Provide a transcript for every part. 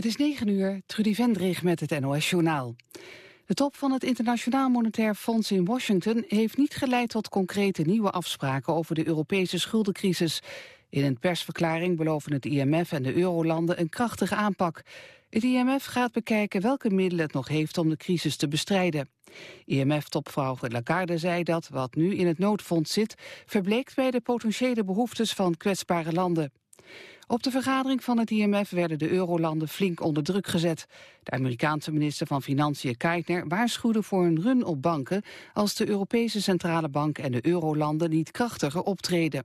Het is 9 uur, Trudy Vendrig met het NOS-journaal. De top van het Internationaal Monetair Fonds in Washington... heeft niet geleid tot concrete nieuwe afspraken over de Europese schuldencrisis. In een persverklaring beloven het IMF en de eurolanden een krachtige aanpak. Het IMF gaat bekijken welke middelen het nog heeft om de crisis te bestrijden. IMF-topvrouw Lagarde zei dat wat nu in het noodfonds zit... verbleekt bij de potentiële behoeftes van kwetsbare landen. Op de vergadering van het IMF werden de eurolanden flink onder druk gezet. De Amerikaanse minister van Financiën Keitner waarschuwde voor een run op banken... als de Europese Centrale Bank en de eurolanden niet krachtiger optreden.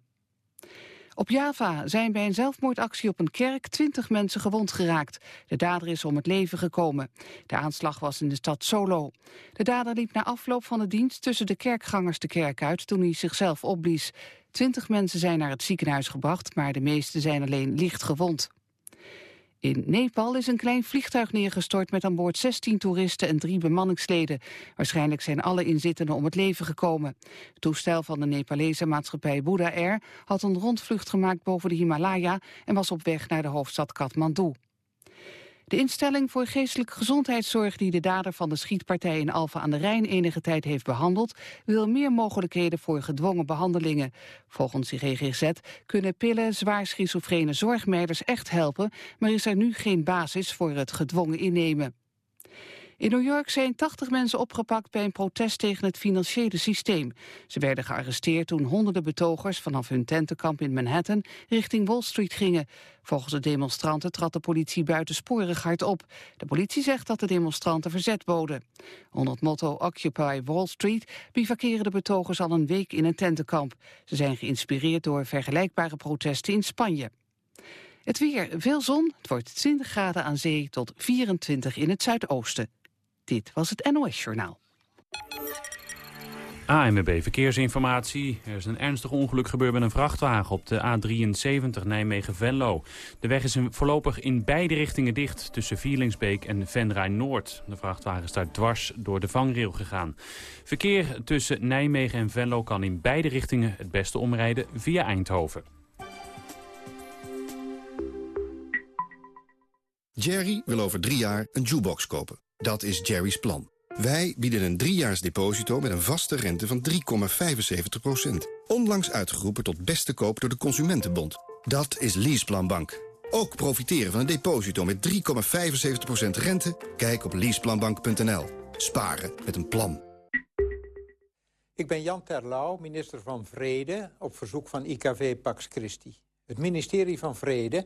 Op Java zijn bij een zelfmoordactie op een kerk twintig mensen gewond geraakt. De dader is om het leven gekomen. De aanslag was in de stad Solo. De dader liep na afloop van de dienst tussen de kerkgangers de kerk uit toen hij zichzelf opblies. Twintig mensen zijn naar het ziekenhuis gebracht, maar de meeste zijn alleen licht gewond. In Nepal is een klein vliegtuig neergestort met aan boord 16 toeristen en drie bemanningsleden. Waarschijnlijk zijn alle inzittenden om het leven gekomen. Het toestel van de Nepalese maatschappij Buddha Air had een rondvlucht gemaakt boven de Himalaya en was op weg naar de hoofdstad Kathmandu. De instelling voor geestelijke gezondheidszorg die de dader van de schietpartij in Alphen aan de Rijn enige tijd heeft behandeld, wil meer mogelijkheden voor gedwongen behandelingen. Volgens de GGZ kunnen pillen zwaar schizofrene zorgmeiders echt helpen, maar is er nu geen basis voor het gedwongen innemen. In New York zijn 80 mensen opgepakt bij een protest tegen het financiële systeem. Ze werden gearresteerd toen honderden betogers vanaf hun tentenkamp in Manhattan richting Wall Street gingen. Volgens de demonstranten trad de politie buitensporig hard op. De politie zegt dat de demonstranten verzet boden. Onder het motto Occupy Wall Street bivakeren de betogers al een week in een tentenkamp. Ze zijn geïnspireerd door vergelijkbare protesten in Spanje. Het weer, veel zon, het wordt 20 graden aan zee tot 24 in het zuidoosten. Dit was het NOS Journaal. ANWB Verkeersinformatie. Er is een ernstig ongeluk gebeurd met een vrachtwagen op de A73 Nijmegen-Venlo. De weg is voorlopig in beide richtingen dicht tussen Vierlingsbeek en Venray Noord. De vrachtwagen is daar dwars door de vangrail gegaan. Verkeer tussen Nijmegen en Venlo kan in beide richtingen het beste omrijden via Eindhoven. Jerry wil over drie jaar een jukebox kopen. Dat is Jerry's plan. Wij bieden een driejaars deposito met een vaste rente van 3,75%. Onlangs uitgeroepen tot beste koop door de Consumentenbond. Dat is Leaseplan Bank. Ook profiteren van een deposito met 3,75% rente? Kijk op leaseplanbank.nl. Sparen met een plan. Ik ben Jan Terlouw, minister van Vrede, op verzoek van IKV Pax Christi. Het ministerie van Vrede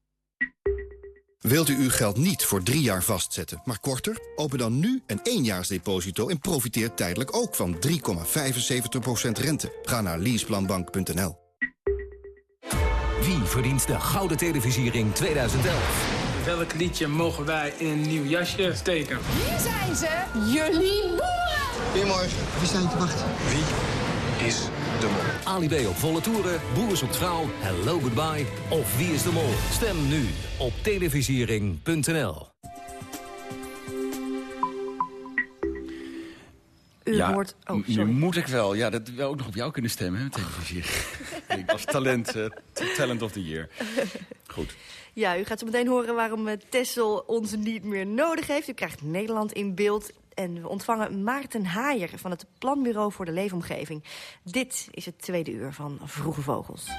Wilt u uw geld niet voor drie jaar vastzetten, maar korter? Open dan nu een éénjaarsdeposito en profiteer tijdelijk ook van 3,75% rente. Ga naar leaseplanbank.nl. Wie verdient de Gouden Televisiering 2011? Welk liedje mogen wij in een nieuw jasje steken? Hier zijn ze, jullie boeren! Goedemorgen, wie zijn te wachten? Wie is de mol? Ali B op volle toeren, Boer zoekt vrouw, Hello Goodbye of Wie is de mol? Stem nu op televisiering.nl. U ja, hoort... Oh, nu sorry. moet ik wel. Ja, dat wil ook nog op jou kunnen stemmen, hè, televisie. ik was talent, eh, talent of the year. Goed. Ja, u gaat zo meteen horen waarom eh, Tessel ons niet meer nodig heeft. U krijgt Nederland in beeld. En we ontvangen Maarten Haaier van het Planbureau voor de Leefomgeving. Dit is het tweede uur van Vroege Vogels.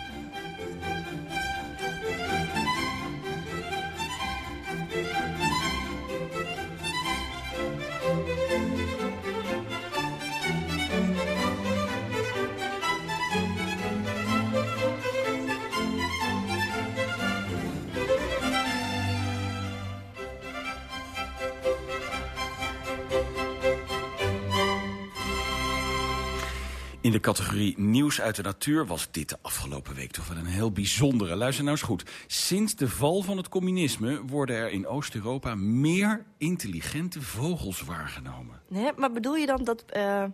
In de categorie nieuws uit de natuur was dit de afgelopen week toch wel een heel bijzondere. Luister nou eens goed. Sinds de val van het communisme worden er in Oost-Europa meer intelligente vogels waargenomen. Nee, maar bedoel je dan dat... eh,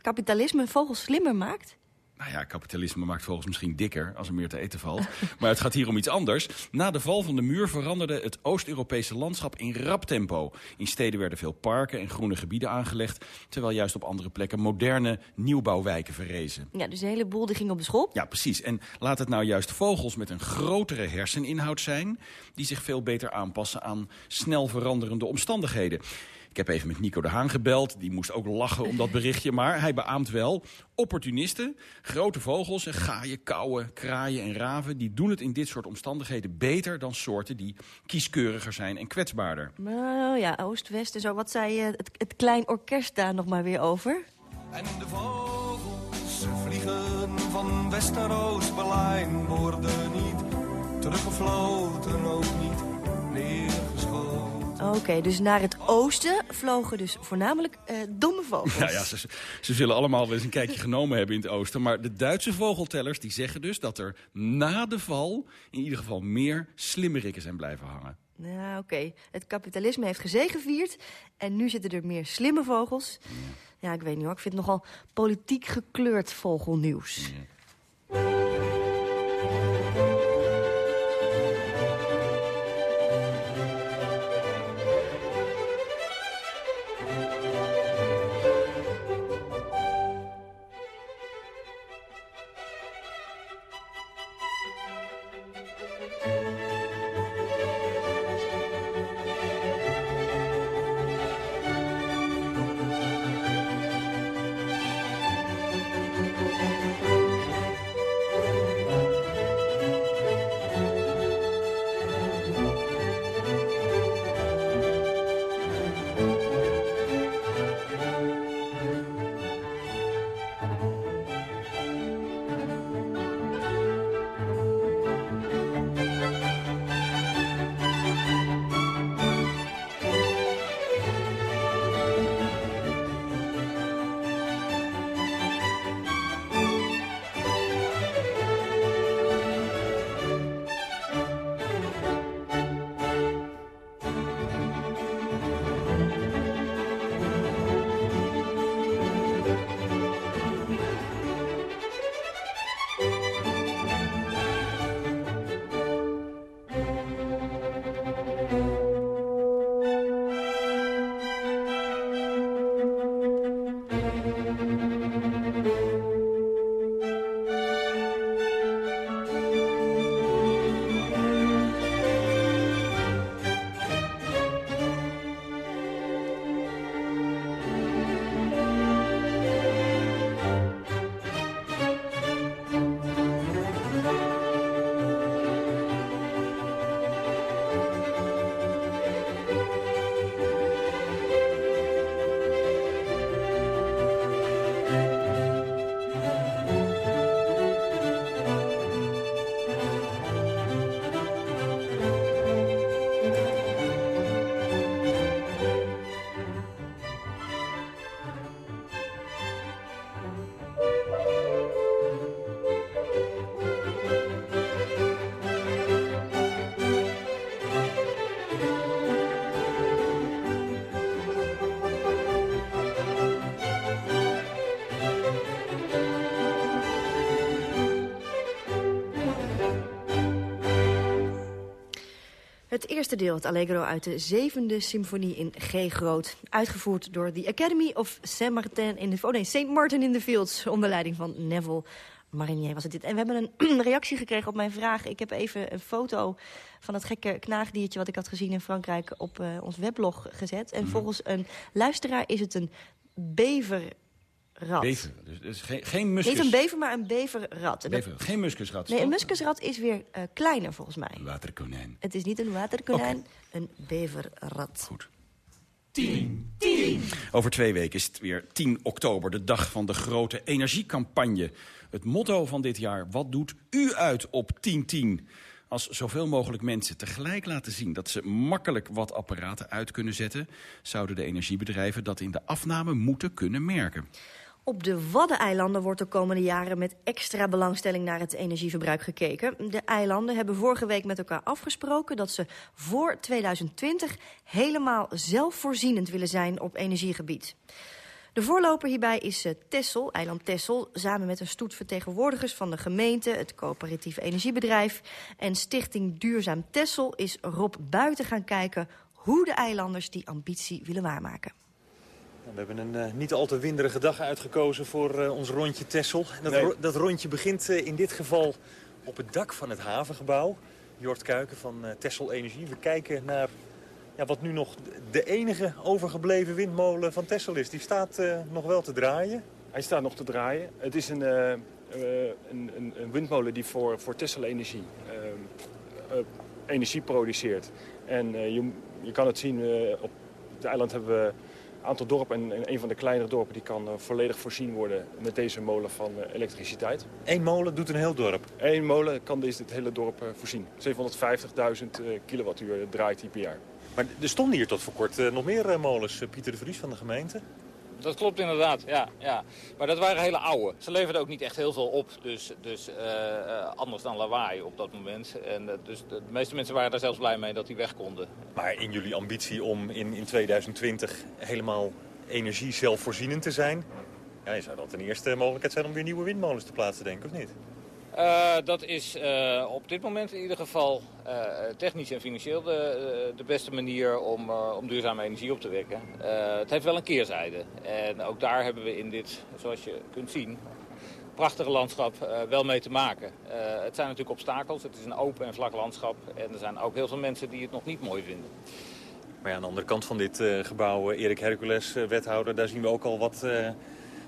kapitalisme vogels slimmer maakt? Nou ja, kapitalisme maakt vogels misschien dikker als er meer te eten valt. maar het gaat hier om iets anders. Na de val van de muur veranderde het Oost-Europese landschap in rap tempo. In steden werden veel parken en groene gebieden aangelegd... terwijl juist op andere plekken moderne nieuwbouwwijken verrezen. Ja, dus de hele boel die ging op de schop? Ja, precies. En laat het nou juist vogels met een grotere herseninhoud zijn... die zich veel beter aanpassen aan snel veranderende omstandigheden. Ik heb even met Nico de Haan gebeld. Die moest ook lachen om dat berichtje. Maar hij beaamt wel. Opportunisten, grote vogels en gaaien, kauwen, kraaien en raven... die doen het in dit soort omstandigheden beter dan soorten... die kieskeuriger zijn en kwetsbaarder. Nou ja, Oost-West en zo. Wat zei het, het klein orkest daar nog maar weer over? En de vogels vliegen van west naar oost. Berlijn worden niet teruggefloten, ook niet neergeschoten. Oké, dus naar het oosten vlogen dus voornamelijk uh, domme vogels. Nou ja, ze, ze, zullen allemaal wel eens een kijkje genomen hebben in het oosten. Maar de Duitse vogeltellers die zeggen dus dat er na de val... in ieder geval meer slimmerikken zijn blijven hangen. Nou, oké. Het kapitalisme heeft gezegevierd en nu zitten er meer slimme vogels. Ja, ik weet niet hoor. Ik vind het nogal politiek gekleurd vogelnieuws. Ja. Het eerste deel, het Allegro uit de zevende symfonie in G groot. Uitgevoerd door de Academy of Saint Martin in de... Oh nee, Saint Martin in the Fields, onder leiding van Neville Marinier was het dit. En we hebben een reactie gekregen op mijn vraag. Ik heb even een foto van het gekke knaagdiertje... wat ik had gezien in Frankrijk op uh, ons weblog gezet. En mhm. volgens een luisteraar is het een bever rat. Bever, dus, dus geen, geen muskus. Niet een bever, maar een beverrat. Bever, geen muskusrat. Nee, een muskusrat is weer uh, kleiner volgens mij. Een waterkonijn. Het is niet een waterkonijn, okay. een beverrat. Goed. 10. 10. Over twee weken is het weer 10 oktober, de dag van de grote energiecampagne. Het motto van dit jaar, wat doet u uit op 1010? Als zoveel mogelijk mensen tegelijk laten zien dat ze makkelijk wat apparaten uit kunnen zetten... zouden de energiebedrijven dat in de afname moeten kunnen merken. Op de Waddeneilanden wordt de komende jaren met extra belangstelling naar het energieverbruik gekeken. De eilanden hebben vorige week met elkaar afgesproken dat ze voor 2020 helemaal zelfvoorzienend willen zijn op energiegebied. De voorloper hierbij is uh, Tessel, eiland Tessel... samen met een stoet vertegenwoordigers van de gemeente... het coöperatieve energiebedrijf en Stichting Duurzaam Tessel... is Rob Buiten gaan kijken hoe de eilanders die ambitie willen waarmaken. We hebben een uh, niet al te winderige dag uitgekozen voor uh, ons rondje Tessel. Dat, nee. ro dat, rondje begint uh, in dit geval op het dak van het havengebouw. Jort Kuiken van Tessel Energie. We kijken naar ja, wat nu nog de enige overgebleven windmolen van Tessel is. Die staat nog wel te draaien. Hij staat nog te draaien. Het is een, een, een, een, windmolen die voor, voor Tessel Energie energie produceert. En je, je kan het zien, op het eiland hebben we aantal dorpen en, en een van de kleinere dorpen die kan uh, volledig voorzien worden met deze molen van uh, elektriciteit. Eén molen doet een heel dorp? Eén molen kan het hele dorp uh, voorzien. 750.000 kilowattuur draait die per jaar. Maar er stonden hier tot voor kort nog meer molens, Pieter de Vries van de gemeente? Dat klopt inderdaad, ja, ja. Maar dat waren hele oude. Ze leverden ook niet echt heel veel op, dus, dus uh, anders dan lawaai op dat moment. En uh, dus de, de, meeste mensen waren daar zelfs blij mee dat die weg konden. Maar in jullie ambitie om in, in 2020 helemaal energie zelfvoorzienend te zijn... Ja, zou dat een eerste mogelijkheid zijn om weer nieuwe windmolens te plaatsen, denk ik, of niet? Uh, dat is uh, op dit moment in ieder geval uh, technisch en financieel de, de beste manier om, om duurzame energie op te wekken. het heeft wel een keerzijde. En ook daar hebben we in dit, zoals je kunt zien, prachtige landschap wel mee te maken. het zijn natuurlijk obstakels. Het is een open en vlak landschap. En er zijn ook heel veel mensen die het nog niet mooi vinden. Maar ja, aan de andere kant van dit gebouw, Erik Hercules, wethouder, daar zien we ook al wat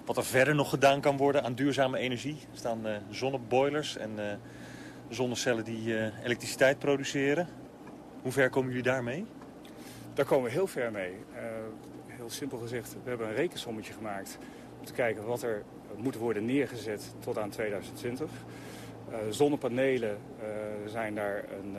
wat er verder nog gedaan kan worden aan duurzame energie. Er staan uh, zonneboilers en uh, zonnecellen die uh, elektriciteit produceren. Hoe ver komen jullie daarmee? Daar komen we heel ver mee. heel simpel gezegd, we hebben een rekensommetje gemaakt... om te kijken wat er moet worden neergezet tot aan 2020. zonnepanelen zijn daar een,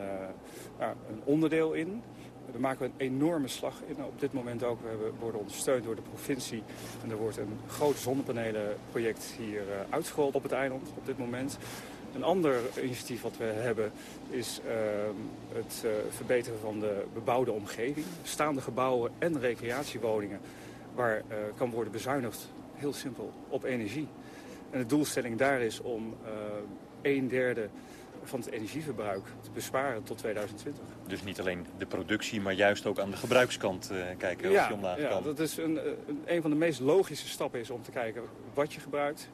nou, een onderdeel in... Daar maken we een enorme slag in op dit moment ook. We worden ondersteund door de provincie. En er wordt een groot zonnepanelenproject hier uh, uitgerold op het eiland op dit moment. Een ander initiatief wat we hebben is uh, het uh, verbeteren van de bebouwde omgeving. Staande gebouwen en recreatiewoningen waar kan worden bezuinigd, heel simpel, op energie. En de doelstelling daar is om een derde van het energieverbruik te besparen tot 2020. Dus niet alleen de productie, maar juist ook aan de gebruikskant uh, kijken ja, of je omlaag ja, kan. dat is een, een, een van de meest logische stappen is om te kijken wat je gebruikt.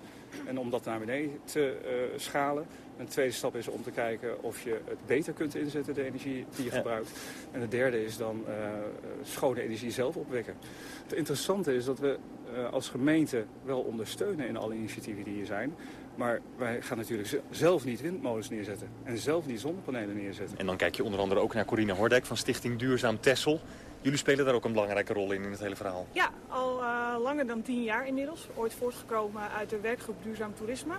En om dat naar beneden te uh, schalen. Een tweede stap is om te kijken of je het beter kunt inzetten, de energie die je ja. gebruikt. En de derde is dan uh, schone energie zelf opwekken. Het interessante is dat we uh, als gemeente wel ondersteunen in alle initiatieven die hier zijn. Maar wij gaan natuurlijk zelf niet windmolens neerzetten. En zelf niet zonnepanelen neerzetten. En dan kijk je onder andere ook naar Corina Hordijk van Stichting Duurzaam Tessel. Jullie spelen daar ook een belangrijke rol in, in het hele verhaal. Ja, al uh, langer dan tien jaar inmiddels. Ooit voortgekomen uit de werkgroep Duurzaam Toerisme.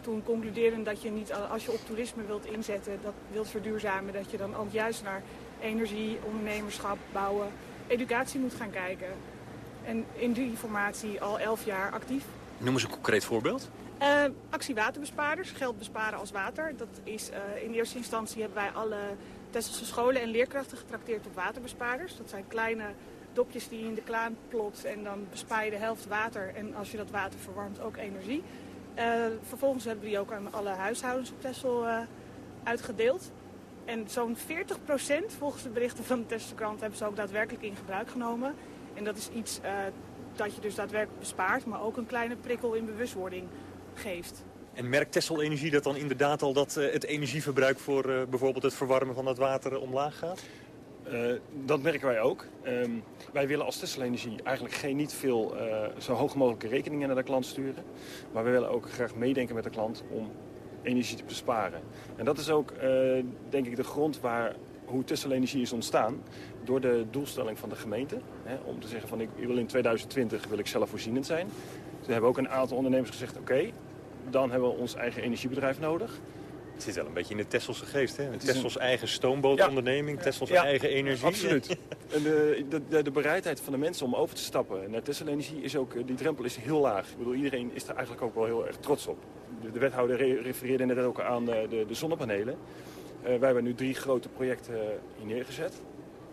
Toen concluderen dat je niet, als je op toerisme wilt inzetten, dat wilt verduurzamen, dat je dan ook juist naar energie, ondernemerschap, bouwen, educatie moet gaan kijken. En in die formatie al elf jaar actief. Noem eens een concreet voorbeeld. Uh, actie waterbespaarders, geld besparen als water. Dat is, uh, in eerste instantie hebben wij alle Tesselse scholen en leerkrachten getrakteerd op waterbespaarders. Dat zijn kleine dopjes die je in de kraan plot en dan bespaar je de helft water. En als je dat water verwarmt ook energie. Uh, vervolgens hebben we die ook aan alle huishoudens op Texel uitgedeeld. En zo'n 40% volgens de berichten van de Tesselkrant hebben ze ook daadwerkelijk in gebruik genomen. En dat is iets dat je dus daadwerkelijk bespaart, maar ook een kleine prikkel in bewustwording geeft. En merkt Tessel Energie dat dan inderdaad al dat uh, het energieverbruik voor uh, bijvoorbeeld het verwarmen van het water omlaag gaat? dat merken wij ook. Um, wij willen als Tessel Energie eigenlijk geen niet veel zo hoog mogelijke rekeningen naar de klant sturen. Maar we willen ook graag meedenken met de klant om energie te besparen. En dat is ook denk ik de grond waar hoe Tessel Energie is ontstaan. Door de doelstelling van de gemeente. Hè, om te zeggen van ik wil in 2020 wil ik zelfvoorzienend zijn. Toen hebben ook een aantal ondernemers gezegd, oké, okay, dan hebben we ons eigen energiebedrijf nodig. Het zit wel een beetje in de Tesselse geest, hè? Tessels een... eigen stoombootonderneming, ja. Tessels ja. eigen energie. Absoluut. en de, de, de, bereidheid van de mensen om over te stappen naar Tessel Energie is ook, die drempel is heel laag. Ik bedoel, iedereen is er eigenlijk ook wel heel erg trots op. De, de wethouder re refereerde net ook aan de, de, de zonnepanelen. Uh, wij hebben nu drie grote projecten hier neergezet.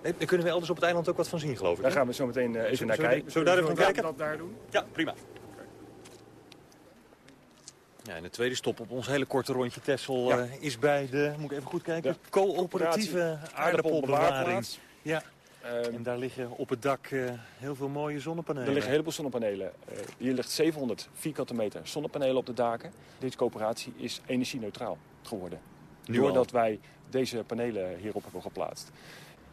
daar kunnen we elders op het eiland ook wat van zien, geloof ik. Daar gaan we zo meteen even naar kijken. Zullen we daar even kijken? dat daar doen? Ja, prima. Ja, en de tweede stop op ons hele korte rondje Tessel ja. uh, is bij de, moet ik even goed kijken, ja. coöperatieve aardappelbewaring. Ja. Um, en daar liggen op het dak uh, heel veel mooie zonnepanelen. Er liggen een heleboel zonnepanelen. Uh, hier ligt 700 vierkante meter zonnepanelen op de daken. Deze coöperatie is energie-neutraal geworden. Nu doordat al. wij deze panelen hierop hebben geplaatst.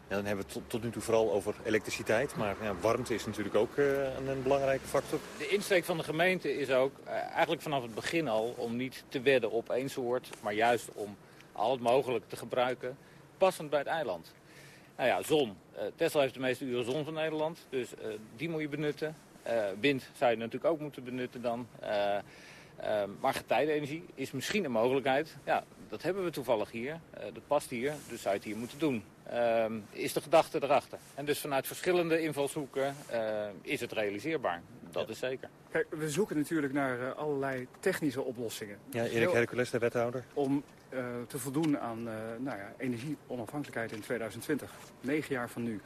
Dan hebben we het tot, nu toe vooral over elektriciteit. Maar ja, warmte is natuurlijk ook uh, een, belangrijke factor. De insteek van de gemeente is ook uh, eigenlijk vanaf het begin al... om niet te wedden op één soort, maar juist om al het mogelijk te gebruiken... passend bij het eiland. Nou ja, zon. Uh, Tesla heeft de meeste uren zon van Nederland, dus die moet je benutten. wind zou je natuurlijk ook moeten benutten dan. maar getijdenenergie is misschien een mogelijkheid. Ja, dat hebben we toevallig hier. dat past hier, dus zou je het hier moeten doen. Uh, is de gedachte erachter. En dus vanuit verschillende invalshoeken uh, is het realiseerbaar. Dat ja. is zeker. Kijk, we zoeken natuurlijk naar uh, allerlei technische oplossingen. Ja, Erik Hercules, de wethouder. Om uh, te voldoen aan nou ja, energieonafhankelijkheid in 2020. Negen jaar van nu.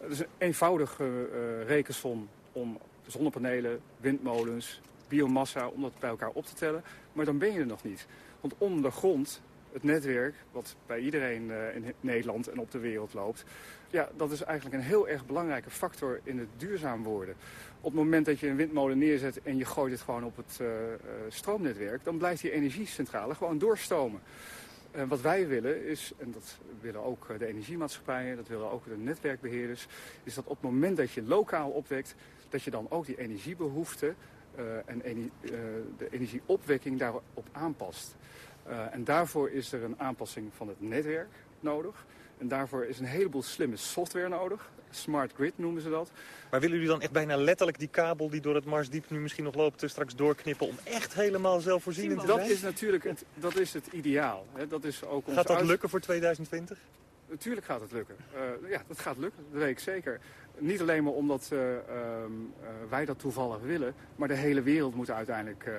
Het is een eenvoudige rekensom om zonnepanelen, windmolens, biomassa, om dat bij elkaar op te tellen. Maar dan ben je er nog niet. Want onder de grond het netwerk, wat bij iedereen uh, in Nederland en op de wereld loopt... ja, dat is eigenlijk een heel erg belangrijke factor in het duurzaam worden. Op het moment dat je een windmolen neerzet en je gooit het gewoon op het uh, uh, stroomnetwerk... dan blijft die energiecentrale gewoon doorstomen. En wat wij willen is, en dat willen ook de energiemaatschappijen, dat willen ook de netwerkbeheerders... is dat op het moment dat je lokaal opwekt, dat je dan ook die energiebehoeften... en de energieopwekking daarop aanpast. Uh, en daarvoor is er een aanpassing van het netwerk nodig. En daarvoor is een heleboel slimme software nodig. Smart grid noemen ze dat. Maar willen jullie dan echt bijna letterlijk die kabel die door het Marsdiep nu misschien nog loopt... straks doorknippen om echt helemaal zelfvoorzienend te zijn? Dat is natuurlijk het, dat is het ideaal. Hè. Dat is ook Gaat dat uit... lukken voor 2020? Natuurlijk gaat het lukken. Uh, ja, dat gaat lukken. Dat weet ik zeker. Niet alleen maar omdat uh, uh, wij dat toevallig willen, maar de hele wereld moet uiteindelijk uh,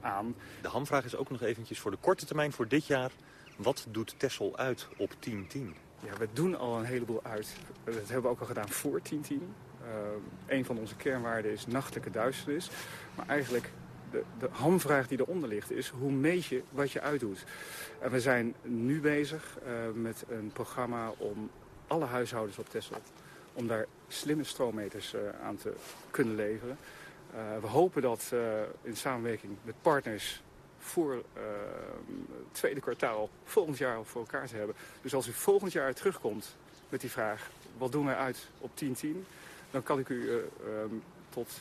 aan. De hamvraag is ook nog eventjes voor de korte termijn, voor dit jaar. Wat doet Tessel uit op 1010? Ja, we doen al een heleboel uit. Dat hebben we ook al gedaan voor 1010. een van onze kernwaarden is nachtelijke duisternis. Maar eigenlijk de, de hamvraag die eronder ligt is, hoe meet je wat je uitdoet? En we zijn nu bezig met een programma om alle huishoudens op Texel om daar slimme stroommeters uh, aan te kunnen leveren. Uh, we hopen dat uh, in samenwerking met partners voor het tweede kwartaal volgend jaar voor elkaar te hebben. Dus als u volgend jaar terugkomt met die vraag, wat doen wij uit op 10-10? Dan kan ik u um, tot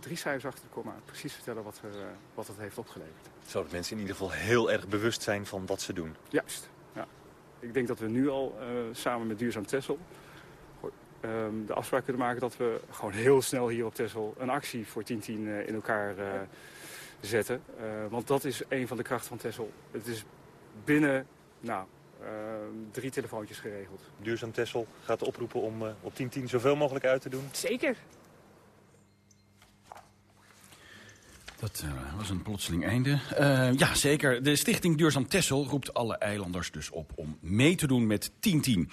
drie cijfers achter de komma precies vertellen wat, er, wat het heeft opgeleverd. Zodat mensen in ieder geval heel erg bewust zijn van wat ze doen. Juist, ja. Ik denk dat we nu al samen met Duurzaam Tessel um, de afspraak kunnen maken dat we gewoon heel snel hier op Texel een actie voor 1010 uh, in elkaar uh, zetten. Uh, want dat is een van de krachten van Texel. Het is binnen nou, drie telefoontjes geregeld. Duurzaam Texel gaat oproepen om op 1010 zoveel mogelijk uit te doen? Zeker. Dat uh, was een plotseling einde. Uh, ja, zeker. De stichting Duurzaam Tessel roept alle eilanders dus op om mee te doen met 1010.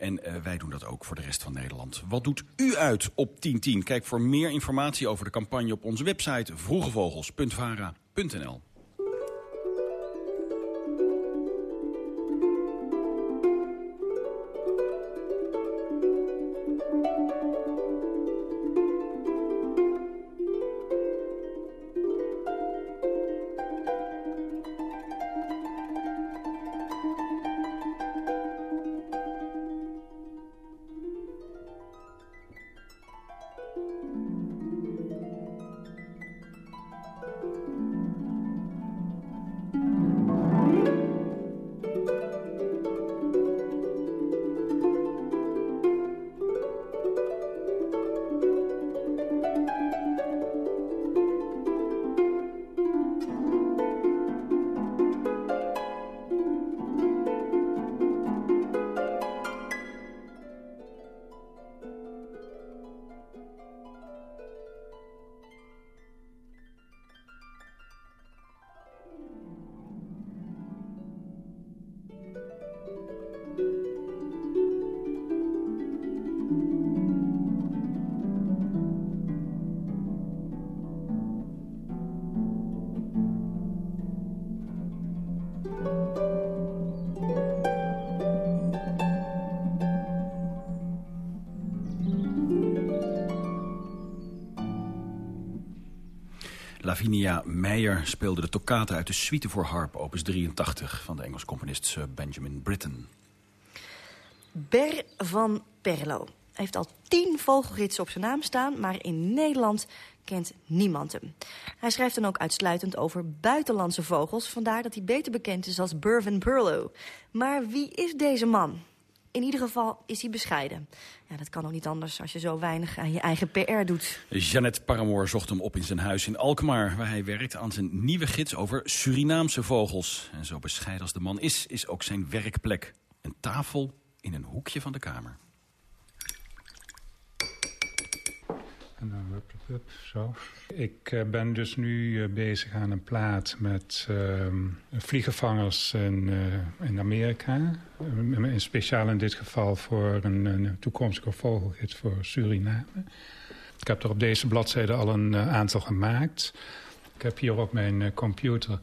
En uh, wij doen dat ook voor de rest van Nederland. Wat doet u uit op 1010? Kijk voor meer informatie over de campagne op onze website vroegevogels.vara.nl. Meijer speelde de toccata uit de suite voor harp, opus 83... van de Engelse componist Sir Benjamin Britten. Ber van Perlo heeft al tien vogelgidsen op zijn naam staan... maar in Nederland kent niemand hem. Hij schrijft dan ook uitsluitend over buitenlandse vogels... vandaar dat hij beter bekend is als Burven Perlo. Maar wie is deze man? In ieder geval is hij bescheiden. Ja, dat kan ook niet anders als je zo weinig aan je eigen PR doet. Jeannette Paramoor zocht hem op in zijn huis in Alkmaar... waar hij werkt aan zijn nieuwe gids over Surinaamse vogels. En zo bescheiden als de man is, is ook zijn werkplek. Een tafel in een hoekje van de kamer. En dan hup, hup, zo. Ik uh, ben dus nu uh, bezig aan een plaat met uh, vliegenvangers in, uh, in Amerika. in speciaal in dit geval voor een, een toekomstige vogelgids voor Suriname. Ik heb er op deze bladzijde al een aantal gemaakt. Ik heb hier op mijn computer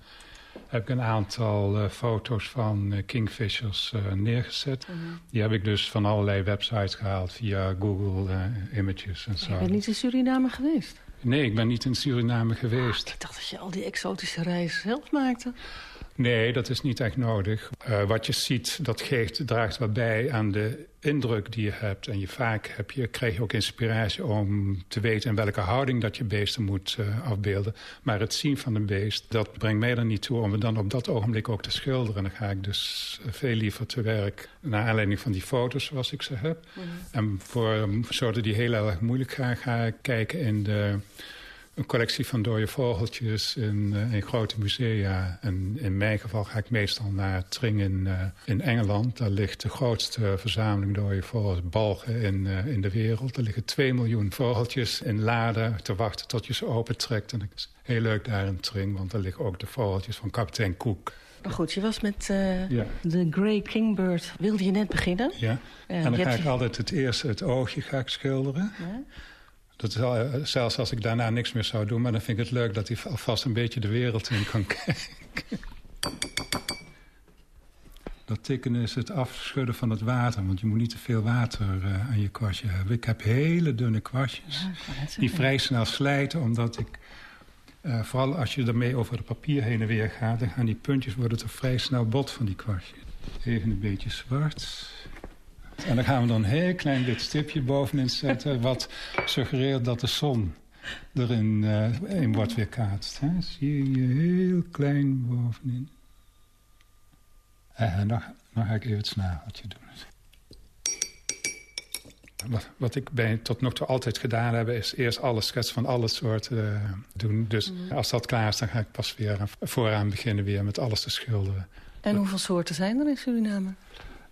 heb ik een aantal uh, foto's van uh, kingfishers uh, neergezet. -hmm. Die heb ik dus van allerlei websites gehaald via Google Images en zo. Je bent niet in Suriname geweest? Nee, ik ben niet in Suriname geweest. Oh, ik dacht dat je al die exotische reizen zelf maakte. Nee, dat is niet echt nodig. Uh, wat je ziet, dat geeft, draagt wat bij aan de indruk die je hebt. En je vaak heb je, krijg je ook inspiratie om te weten... in welke houding dat je beesten moet uh, afbeelden. Maar het zien van een beest, dat brengt mij er niet toe... om het dan op dat ogenblik ook te schilderen. Dan ga ik dus veel liever te werk... naar aanleiding van die foto's zoals ik ze heb. Mm -hmm. En voor, zodat die heel erg moeilijk gaan, ga ik kijken in de een collectie van dode vogeltjes in, uh, in, grote musea. En in mijn geval ga ik meestal naar Tring in, uh, in Engeland. Daar ligt de grootste verzameling dode vogels, balgen in, uh, in de wereld. Er liggen 2 miljoen vogeltjes in laden te wachten tot je ze opentrekt. En het is heel leuk daar in Tring, want daar liggen ook de vogeltjes van kapitein Cook. Maar goed, je was met ja. de Grey Kingbird. Wilde je net beginnen? Ja, en dan ga ik je... altijd het eerste het oogje ga ik schilderen. Ja? Dat is al, zelfs als ik daarna niks meer zou doen... maar dan vind ik het leuk dat hij alvast een beetje de wereld in kan kijken. Dat tekenen is het afschudden van het water. Want je moet niet te veel water uh, aan je kwastje hebben. Ik heb hele dunne kwastjes. Ja, die vrij snel slijten, omdat ik... Uh, vooral als je ermee over het papier heen en weer gaat... dan gaan die puntjes worden toch vrij snel bot van die kwastjes. Even een beetje zwart... En dan gaan we dan een heel klein wit stipje bovenin zetten... wat suggereert dat de zon erin uh, in wordt weerkaatst. Hè? Zie je heel klein bovenin. En dan, dan ga ik even het snaveltje doen. Wat, wat ik bij, tot nog toe altijd gedaan heb... is eerst alle schets van alle soorten uh, doen. Dus mm. als dat klaar is, dan ga ik pas weer vooraan beginnen... weer met alles te schilderen. En hoeveel soorten zijn er in Suriname?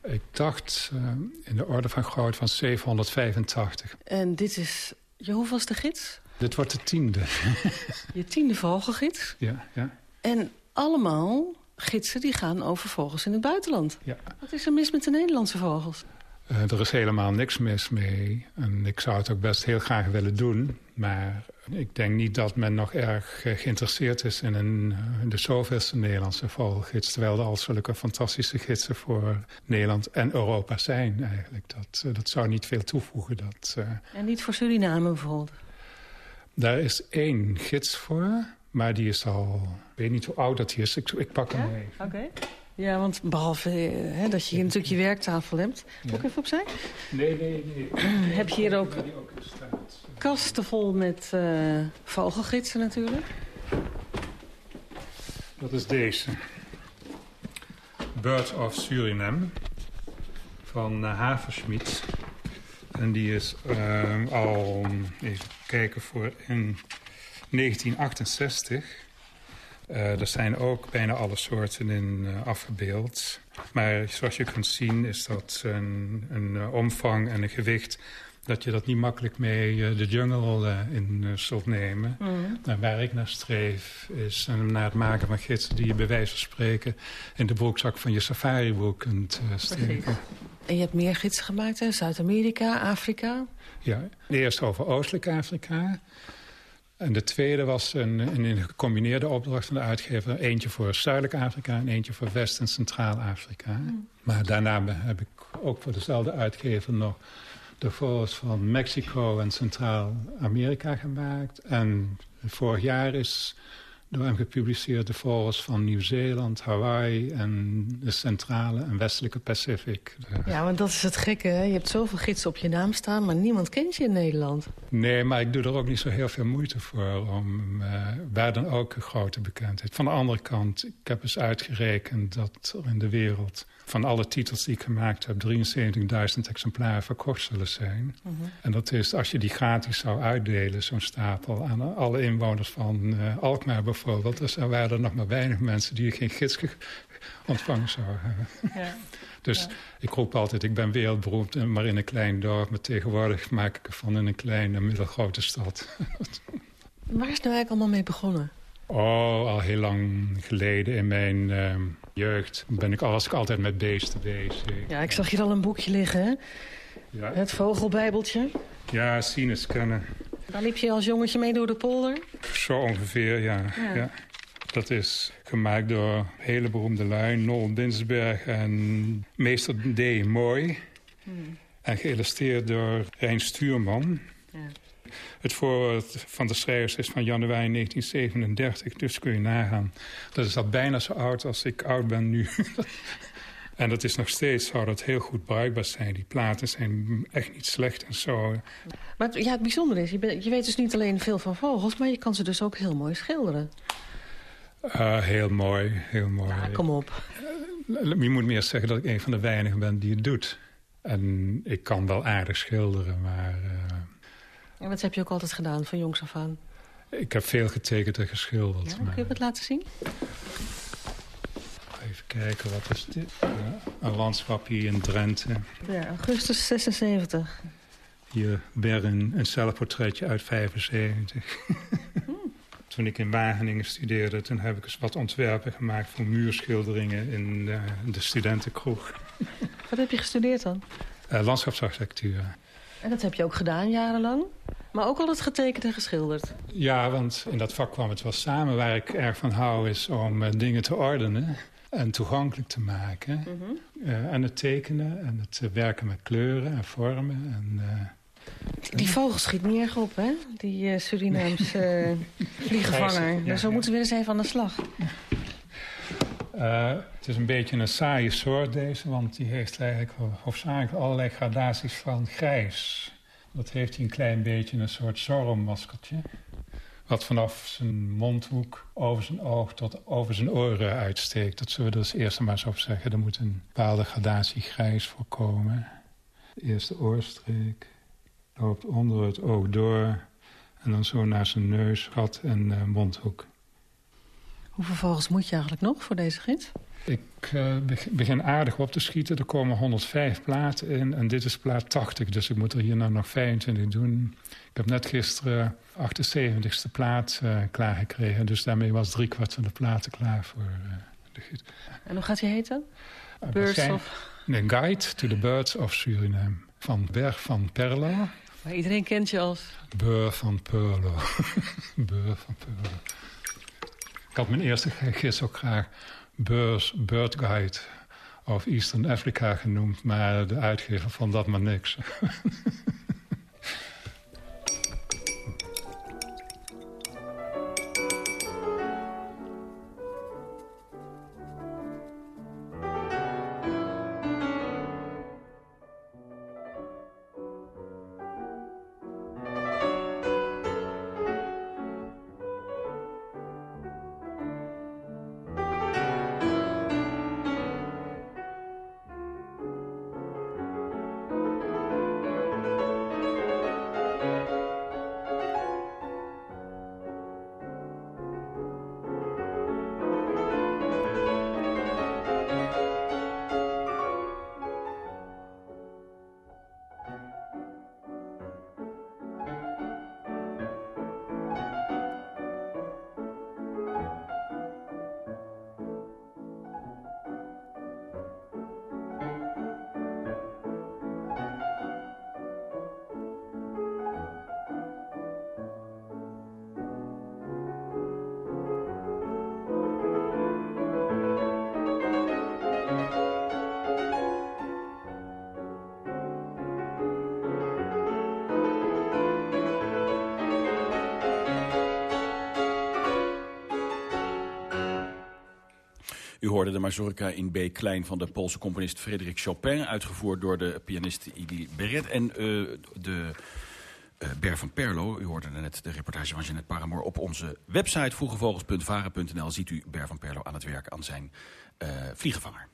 Ik dacht uh, in de orde van grootte van 785. En dit is je hoeveelste gids? Dit wordt de tiende. je tiende vogelgids? Ja, ja. En allemaal gidsen die gaan over vogels in het buitenland. Ja. Wat is er mis met de Nederlandse vogels? Uh, er is helemaal niks mis mee. En ik zou het ook best heel graag willen doen. Maar ik denk niet dat men nog erg geïnteresseerd is in een, de zoveelste Nederlandse vogelgids. Terwijl er al zulke fantastische gidsen voor Nederland en Europa zijn eigenlijk. Dat, dat zou niet veel toevoegen. Dat, uh... En niet voor Suriname bijvoorbeeld? Daar is één gids voor, maar die is al... Ik weet niet hoe oud dat hij is. Ik, ik pak ja? hem even. Oké. Okay. Ja, want behalve hè, dat je hier natuurlijk je werktafel hebt. Ja. Ook even opzij? Nee, nee, nee. Heb je hier ook kasten vol met uh, vogelgidsen natuurlijk? Dat is deze. Birds of Suriname. Van uh, Haverschmidt. En die is uh, al, even kijken, voor in 1968... Uh, er zijn ook bijna alle soorten in afgebeeld. Maar zoals je kunt zien is dat een, een omvang en een gewicht... dat je dat niet makkelijk mee de jungle in zult nemen. Mm. En waar ik naar streef is naar het maken van gidsen... die je bij wijze van spreken in de broekzak van je safariboek kunt steken. Precies. En je hebt meer gidsen gemaakt, hè? Zuid-Amerika, Afrika? Ja, eerst over Oostelijk Afrika... En de tweede was een, een, gecombineerde opdracht van de uitgever. Eentje voor Zuidelijk Afrika en eentje voor West- en Centraal-Afrika. Mm. Maar daarna heb ik ook voor dezelfde uitgever nog de vogels van Mexico en Centraal-Amerika gemaakt. En Vorig jaar is door hem gepubliceerd de vogels van Nieuw-Zeeland, Hawaii en de centrale en westelijke Pacific. Ja, want dat is het gekke. Hè? Je hebt zoveel gidsen op je naam staan, maar niemand kent je in Nederland. Nee, maar ik doe er ook niet zo heel veel moeite voor om uh, waar dan ook een grote bekendheid. Van de andere kant, ik heb eens uitgerekend dat er in de wereld van alle titels die ik gemaakt heb... 73.000 exemplaren verkocht zullen zijn. Mhm. En dat is, als je die gratis zou uitdelen, zo'n stapel... aan alle inwoners van uh, Alkmaar bijvoorbeeld... dan waren er nog maar weinig mensen die geen gids ontvangen zouden hebben. Ja. Dus ik roep altijd, ik ben wereldberoemd, maar in een klein dorp. Maar tegenwoordig maak ik ervan in een kleine, middelgrote stad. Waar is nou eigenlijk allemaal mee begonnen? Oh, al heel lang geleden in mijn uh, jeugd ben ik, was ik altijd met beesten bezig. Ja, ik zag hier al een boekje liggen, hè? Ja. Het vogelbijbeltje. Ja, sinus kennen. Daar liep je als jongetje mee door de polder? Zo ongeveer, ja. ja. Dat is gemaakt door hele beroemde lui. Nol Dinsberg en meester D. Mooi. Hmm. En geïllustreerd door Rijn Stuurman. Ja. Het voorwoord van de schrijvers is van januari 1937, dus kun je nagaan. Dat is al bijna zo oud als ik oud ben nu. en dat is nog steeds, zou dat heel goed bruikbaar zijn. Die platen zijn echt niet slecht en zo. Maar ja, het bijzondere is, je, je weet dus niet alleen veel van vogels... maar je kan ze dus ook heel mooi schilderen. Uh, heel mooi, heel mooi. Ja, kom op. Uh, je moet meer zeggen dat ik een van de weinigen ben die het doet. En ik kan wel aardig schilderen, maar... Uh, en wat heb je ook altijd gedaan, van jongs af aan? Ik heb veel getekend en geschilderd. Ja, Kun je het laten zien? Even kijken, wat is dit? Ja, een landschap hier in Drenthe. Ja, augustus 76. Hier weer een, een zelfportretje uit 75. Toen ik in Wageningen studeerde, toen heb ik eens wat ontwerpen gemaakt... voor muurschilderingen in de, de studentenkroeg. Wat heb je gestudeerd dan? Uh, landschapsarchitectuur. En dat heb je ook gedaan jarenlang? Maar ook altijd getekend en geschilderd? Ja, want in dat vak kwam het wel samen. Waar ik erg van hou is om uh, dingen te ordenen en toegankelijk te maken. Mhm. uh, en het tekenen en het uh, werken met kleuren en vormen. En, die vogel schiet niet erg op, hè? Die Surinaamse vliegenvanger. Ja, Zo moeten we eens even aan de slag. Het is een beetje een saaie soort deze, want die heeft eigenlijk hoofdzakelijk allerlei gradaties van grijs. Dat heeft hij een klein beetje een soort zorrelmaskertje. Wat vanaf zijn mondhoek over zijn oog tot over zijn oren uitsteekt. Dat zullen we dus eerst maar eens op zeggen. Er moet een bepaalde gradatie grijs voorkomen. De eerste oorstreek loopt onder het oog door. En dan zo naar zijn neus, gat en uh, mondhoek. Hoeveel vogels moet je eigenlijk nog voor deze gids? Ik uh, begin aardig op te schieten. Er komen 105 platen in en dit is plaat 80. Dus ik moet er hier nou nog 25 doen. Ik heb net gisteren 78ste plaat uh, klaargekregen. Dus daarmee was driekwart van de platen klaar voor uh, de gids. En hoe gaat hij heten? Birds of... Een Guide to the Birds of Suriname. Van Berg van Perlo. Maar iedereen kent je als... Beur van Perlo. Beur van Perlo. Ik had mijn eerste gids ook graag Beurs Bird Guide of Eastern Africa genoemd, maar de uitgever vond dat maar niks. hoorde de mazurka in B klein van de Poolse componist Frederik Chopin... uitgevoerd door de pianist Idi Beret en uh, de... Uh, Ber van Perlo, u hoorde net de reportage van Jeanette Paramoor... op onze website vroegevogels.varen.nl ziet u Ber van Perlo aan het werk aan zijn uh, vliegenvanger.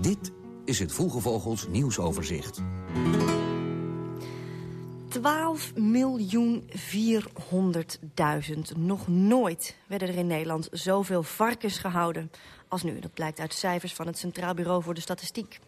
Dit is het Vroege Vogels nieuwsoverzicht. 12 miljoen 400.000. Nog nooit werden er in Nederland zoveel varkens gehouden als nu. Dat blijkt uit cijfers van het Centraal Bureau voor de Statistiek.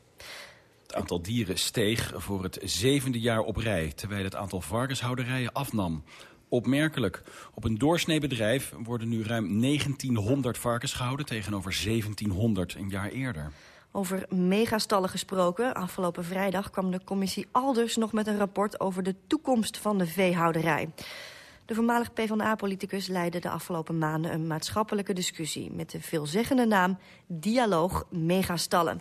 Het aantal dieren steeg voor het zevende jaar op rij... terwijl het aantal varkenshouderijen afnam. Opmerkelijk. Op een doorsneebedrijf worden nu ruim 1900 varkens gehouden... tegenover 1700 een jaar eerder. Over megastallen gesproken. Afgelopen vrijdag kwam de commissie Alders nog met een rapport over de toekomst van de veehouderij. De voormalig PvdA-politicus leidde de afgelopen maanden een maatschappelijke discussie met de veelzeggende naam Dialoog Megastallen.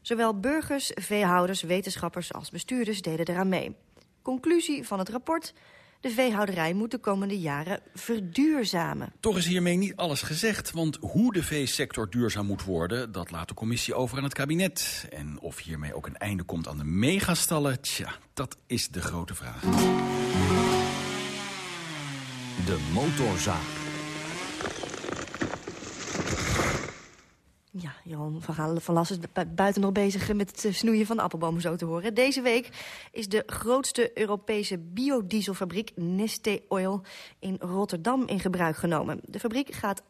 Zowel burgers, veehouders, wetenschappers als bestuurders deden eraan mee. Conclusie van het rapport... De veehouderij moet de komende jaren verduurzamen. Toch is hiermee niet alles gezegd, want hoe de veesector duurzaam moet worden... dat laat de commissie over aan het kabinet. En of hiermee ook een einde komt aan de megastallen, tja, dat is de grote vraag. De motorzaak. Ja, Johan van, van Las is buiten nog bezig met het snoeien van de appelbomen zo te horen. Deze week is de grootste Europese biodieselfabriek Neste Oil in Rotterdam in gebruik genomen. De fabriek gaat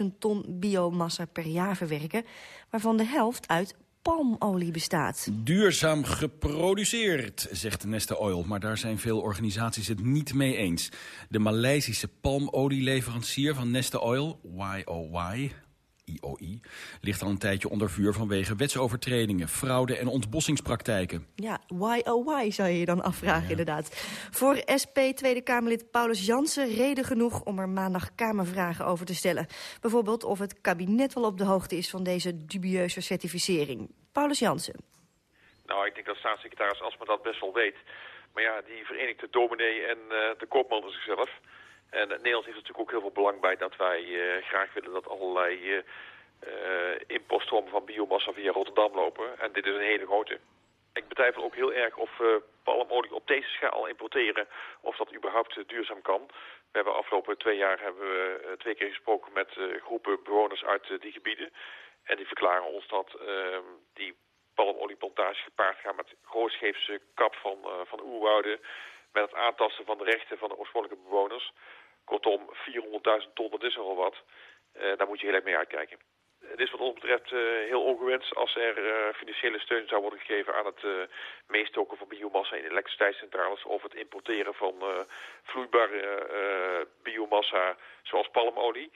800.000 ton biomassa per jaar verwerken, waarvan de helft uit palmolie bestaat. Duurzaam geproduceerd, zegt Neste Oil. Maar daar zijn veel organisaties het niet mee eens. De Maleisische palmolieleverancier van Neste Oil, YOY, IOI, ligt al een tijdje onder vuur vanwege wetsovertredingen, fraude en ontbossingspraktijken. Ja, why oh why zou je je dan afvragen inderdaad. Voor SP Tweede Kamerlid Paulus Jansen reden genoeg om er maandag Kamervragen over te stellen. Bijvoorbeeld of het kabinet wel op de hoogte is van deze dubieuze certificering. Paulus Jansen. Nou, ik denk dat staatssecretaris Asma dat best wel weet. Maar ja, die verenigt de dominee en uh, de koopman zichzelf. En Nederland heeft natuurlijk ook heel veel belang bij dat wij uh, graag willen dat allerlei uh, importstromen van biomassa via Rotterdam lopen. En dit is een hele grote. Ik betwijfel ook heel erg of palmolie op deze schaal importeren, of dat überhaupt duurzaam kan. We hebben afgelopen twee jaar hebben we twee keer gesproken met groepen bewoners uit die gebieden. En die verklaren ons dat ehm, die palmolieplantage gepaard gaat met grootscheepse kap van, van oerwouden met het aantasten van de rechten van de oorspronkelijke bewoners. Kortom, 400.000 ton, dat is nogal wat. Uh, daar moet je heel erg mee uitkijken. Het is wat ons betreft uh, heel ongewenst als er uh, financiële steun zou worden gegeven aan het meestoken van biomassa in elektriciteitscentrales of het importeren van vloeibare biomassa zoals palmolie.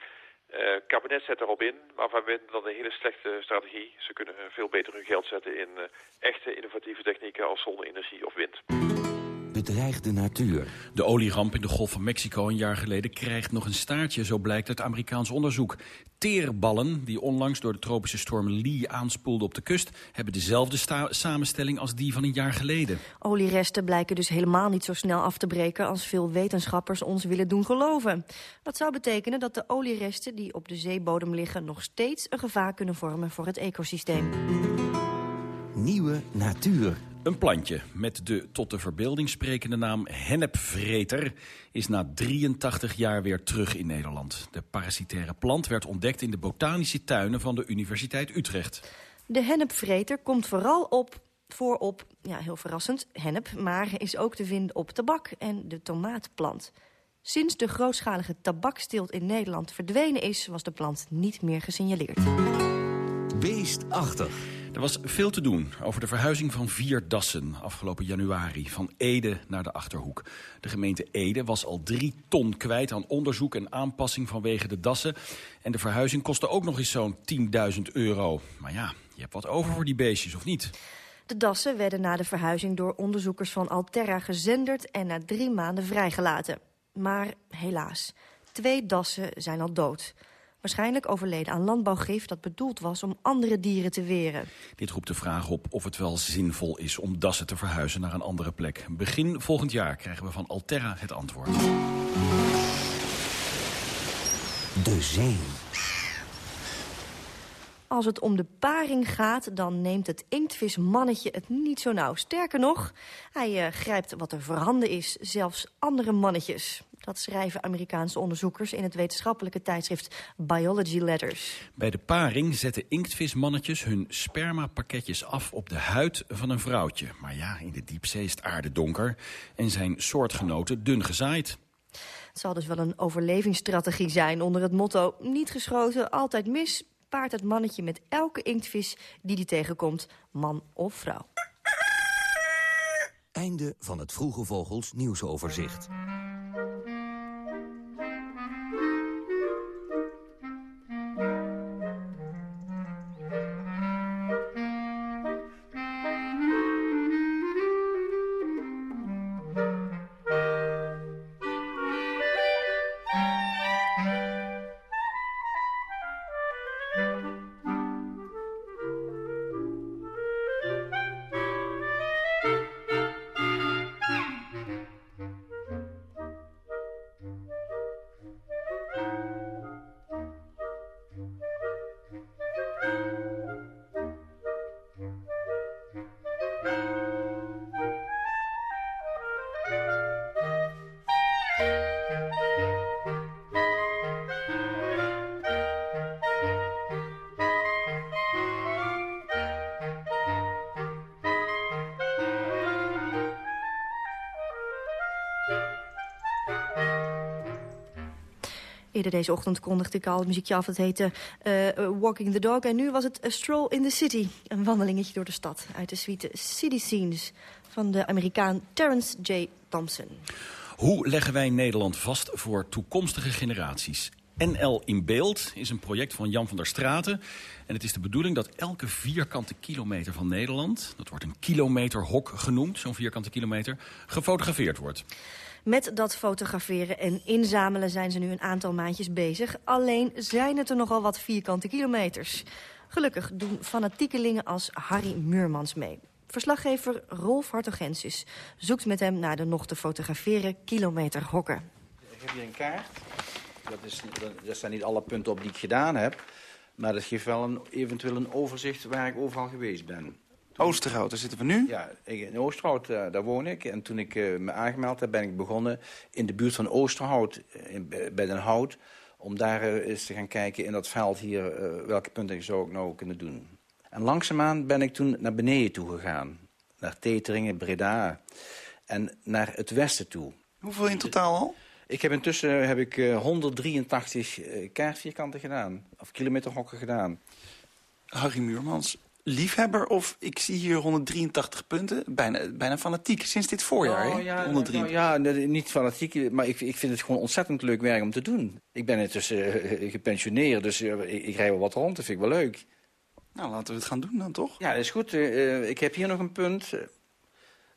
Het kabinet zet daarop in, maar wij vinden dat een hele slechte strategie. Ze kunnen veel beter hun geld zetten in echte innovatieve technieken als zonne-energie of wind bedreigde natuur. De olieramp in de Golf van Mexico een jaar geleden krijgt nog een staartje, zo blijkt uit Amerikaans onderzoek. Teerballen, die onlangs door de tropische storm Lee aanspoelden op de kust, hebben dezelfde samenstelling als die van een jaar geleden. Olieresten blijken dus helemaal niet zo snel af te breken als veel wetenschappers ons willen doen geloven. Dat zou betekenen dat de olieresten die op de zeebodem liggen nog steeds een gevaar kunnen vormen voor het ecosysteem. Nieuwe natuur. Een plantje met de tot de verbeelding sprekende naam hennepvreter... is na 83 jaar weer terug in Nederland. De parasitaire plant werd ontdekt in de botanische tuinen van de Universiteit Utrecht. De hennepvreter komt vooral op, voor op, ja, heel verrassend, hennep... maar is ook te vinden op tabak en de tomaatplant. Sinds de grootschalige tabaksteelt in Nederland verdwenen is... was de plant niet meer gesignaleerd. Beestachtig. Er was veel te doen over de verhuizing van vier dassen afgelopen januari... van Ede naar de Achterhoek. De gemeente Ede was al drie ton kwijt aan onderzoek en aanpassing vanwege de dassen. En de verhuizing kostte ook nog eens zo'n 10.000 euro. Maar ja, je hebt wat over voor die beestjes, of niet? De dassen werden na de verhuizing door onderzoekers van Alterra gezenderd... en na drie maanden vrijgelaten. Maar helaas, twee dassen zijn al dood... Waarschijnlijk overleden aan landbouwgif dat bedoeld was om andere dieren te weren. Dit roept de vraag op of het wel zinvol is om dassen te verhuizen naar een andere plek. Begin volgend jaar krijgen we van Alterra het antwoord. De zee. Als het om de paring gaat, dan neemt het inktvismannetje het niet zo nauw. Sterker nog, hij uh, grijpt wat er voorhanden is, zelfs andere mannetjes. Dat schrijven Amerikaanse onderzoekers in het wetenschappelijke tijdschrift Biology Letters. Bij de paring zetten inktvismannetjes hun spermapakketjes af op de huid van een vrouwtje. Maar ja, in de diepzee is het aarde donker en zijn soortgenoten dun gezaaid. Het zal dus wel een overlevingsstrategie zijn onder het motto... niet geschoten, altijd mis, paart het mannetje met elke inktvis die die tegenkomt, man of vrouw. Einde van het Vroege Vogels nieuwsoverzicht. Deze ochtend kondigde ik al het muziekje af. Het heette uh, Walking the Dog. En nu was het A Stroll in the City. Een wandelingetje door de stad. Uit de suite City Scenes van de Amerikaan Terence J. Thompson. Hoe leggen wij Nederland vast voor toekomstige generaties? NL in Beeld is een project van Jan van der Straten. En het is de bedoeling dat elke vierkante kilometer van Nederland... dat wordt een kilometerhok genoemd, zo'n vierkante kilometer... gefotografeerd wordt. Met dat fotograferen en inzamelen zijn ze nu een aantal maandjes bezig. Alleen zijn het er nogal wat vierkante kilometers. Gelukkig doen fanatiekelingen als Harry Muurmans mee. Verslaggever Rolf Hartogensis zoekt met hem naar de nog te fotograferen kilometerhokken. Ik heb hier een kaart. Dat is, staan niet alle punten op die ik gedaan heb. Maar dat geeft wel een, eventueel een overzicht waar ik overal geweest ben. Oosterhout, daar zitten we nu? Ja, in Oosterhout, uh, daar woon ik. En toen ik uh, me aangemeld heb, ben ik begonnen in de buurt van Oosterhout, eh, in, bij Den Hout... om daar eens te gaan kijken in dat veld hier, welke punten zou ik nou kunnen doen. En langzaamaan ben ik toen naar beneden toe gegaan. Naar Teteringen, Breda en naar het westen toe. Hoeveel in totaal al? Ik heb intussen heb ik, 183 kaartvierkanten gedaan, of kilometerhokken gedaan. Harry Muurmans, liefhebber of ik zie hier 183 punten. Bijna, bijna fanatiek, sinds dit voorjaar, oh, ja, 103. ja, niet fanatiek, maar ik, ik vind het gewoon ontzettend leuk werk om te doen. Ik ben intussen uh, gepensioneerd, dus uh, ik, ik rij wel wat rond, dat vind ik wel leuk. Nou, laten we het gaan doen dan, toch? Ja, dat is goed. Uh, ik heb hier nog een punt.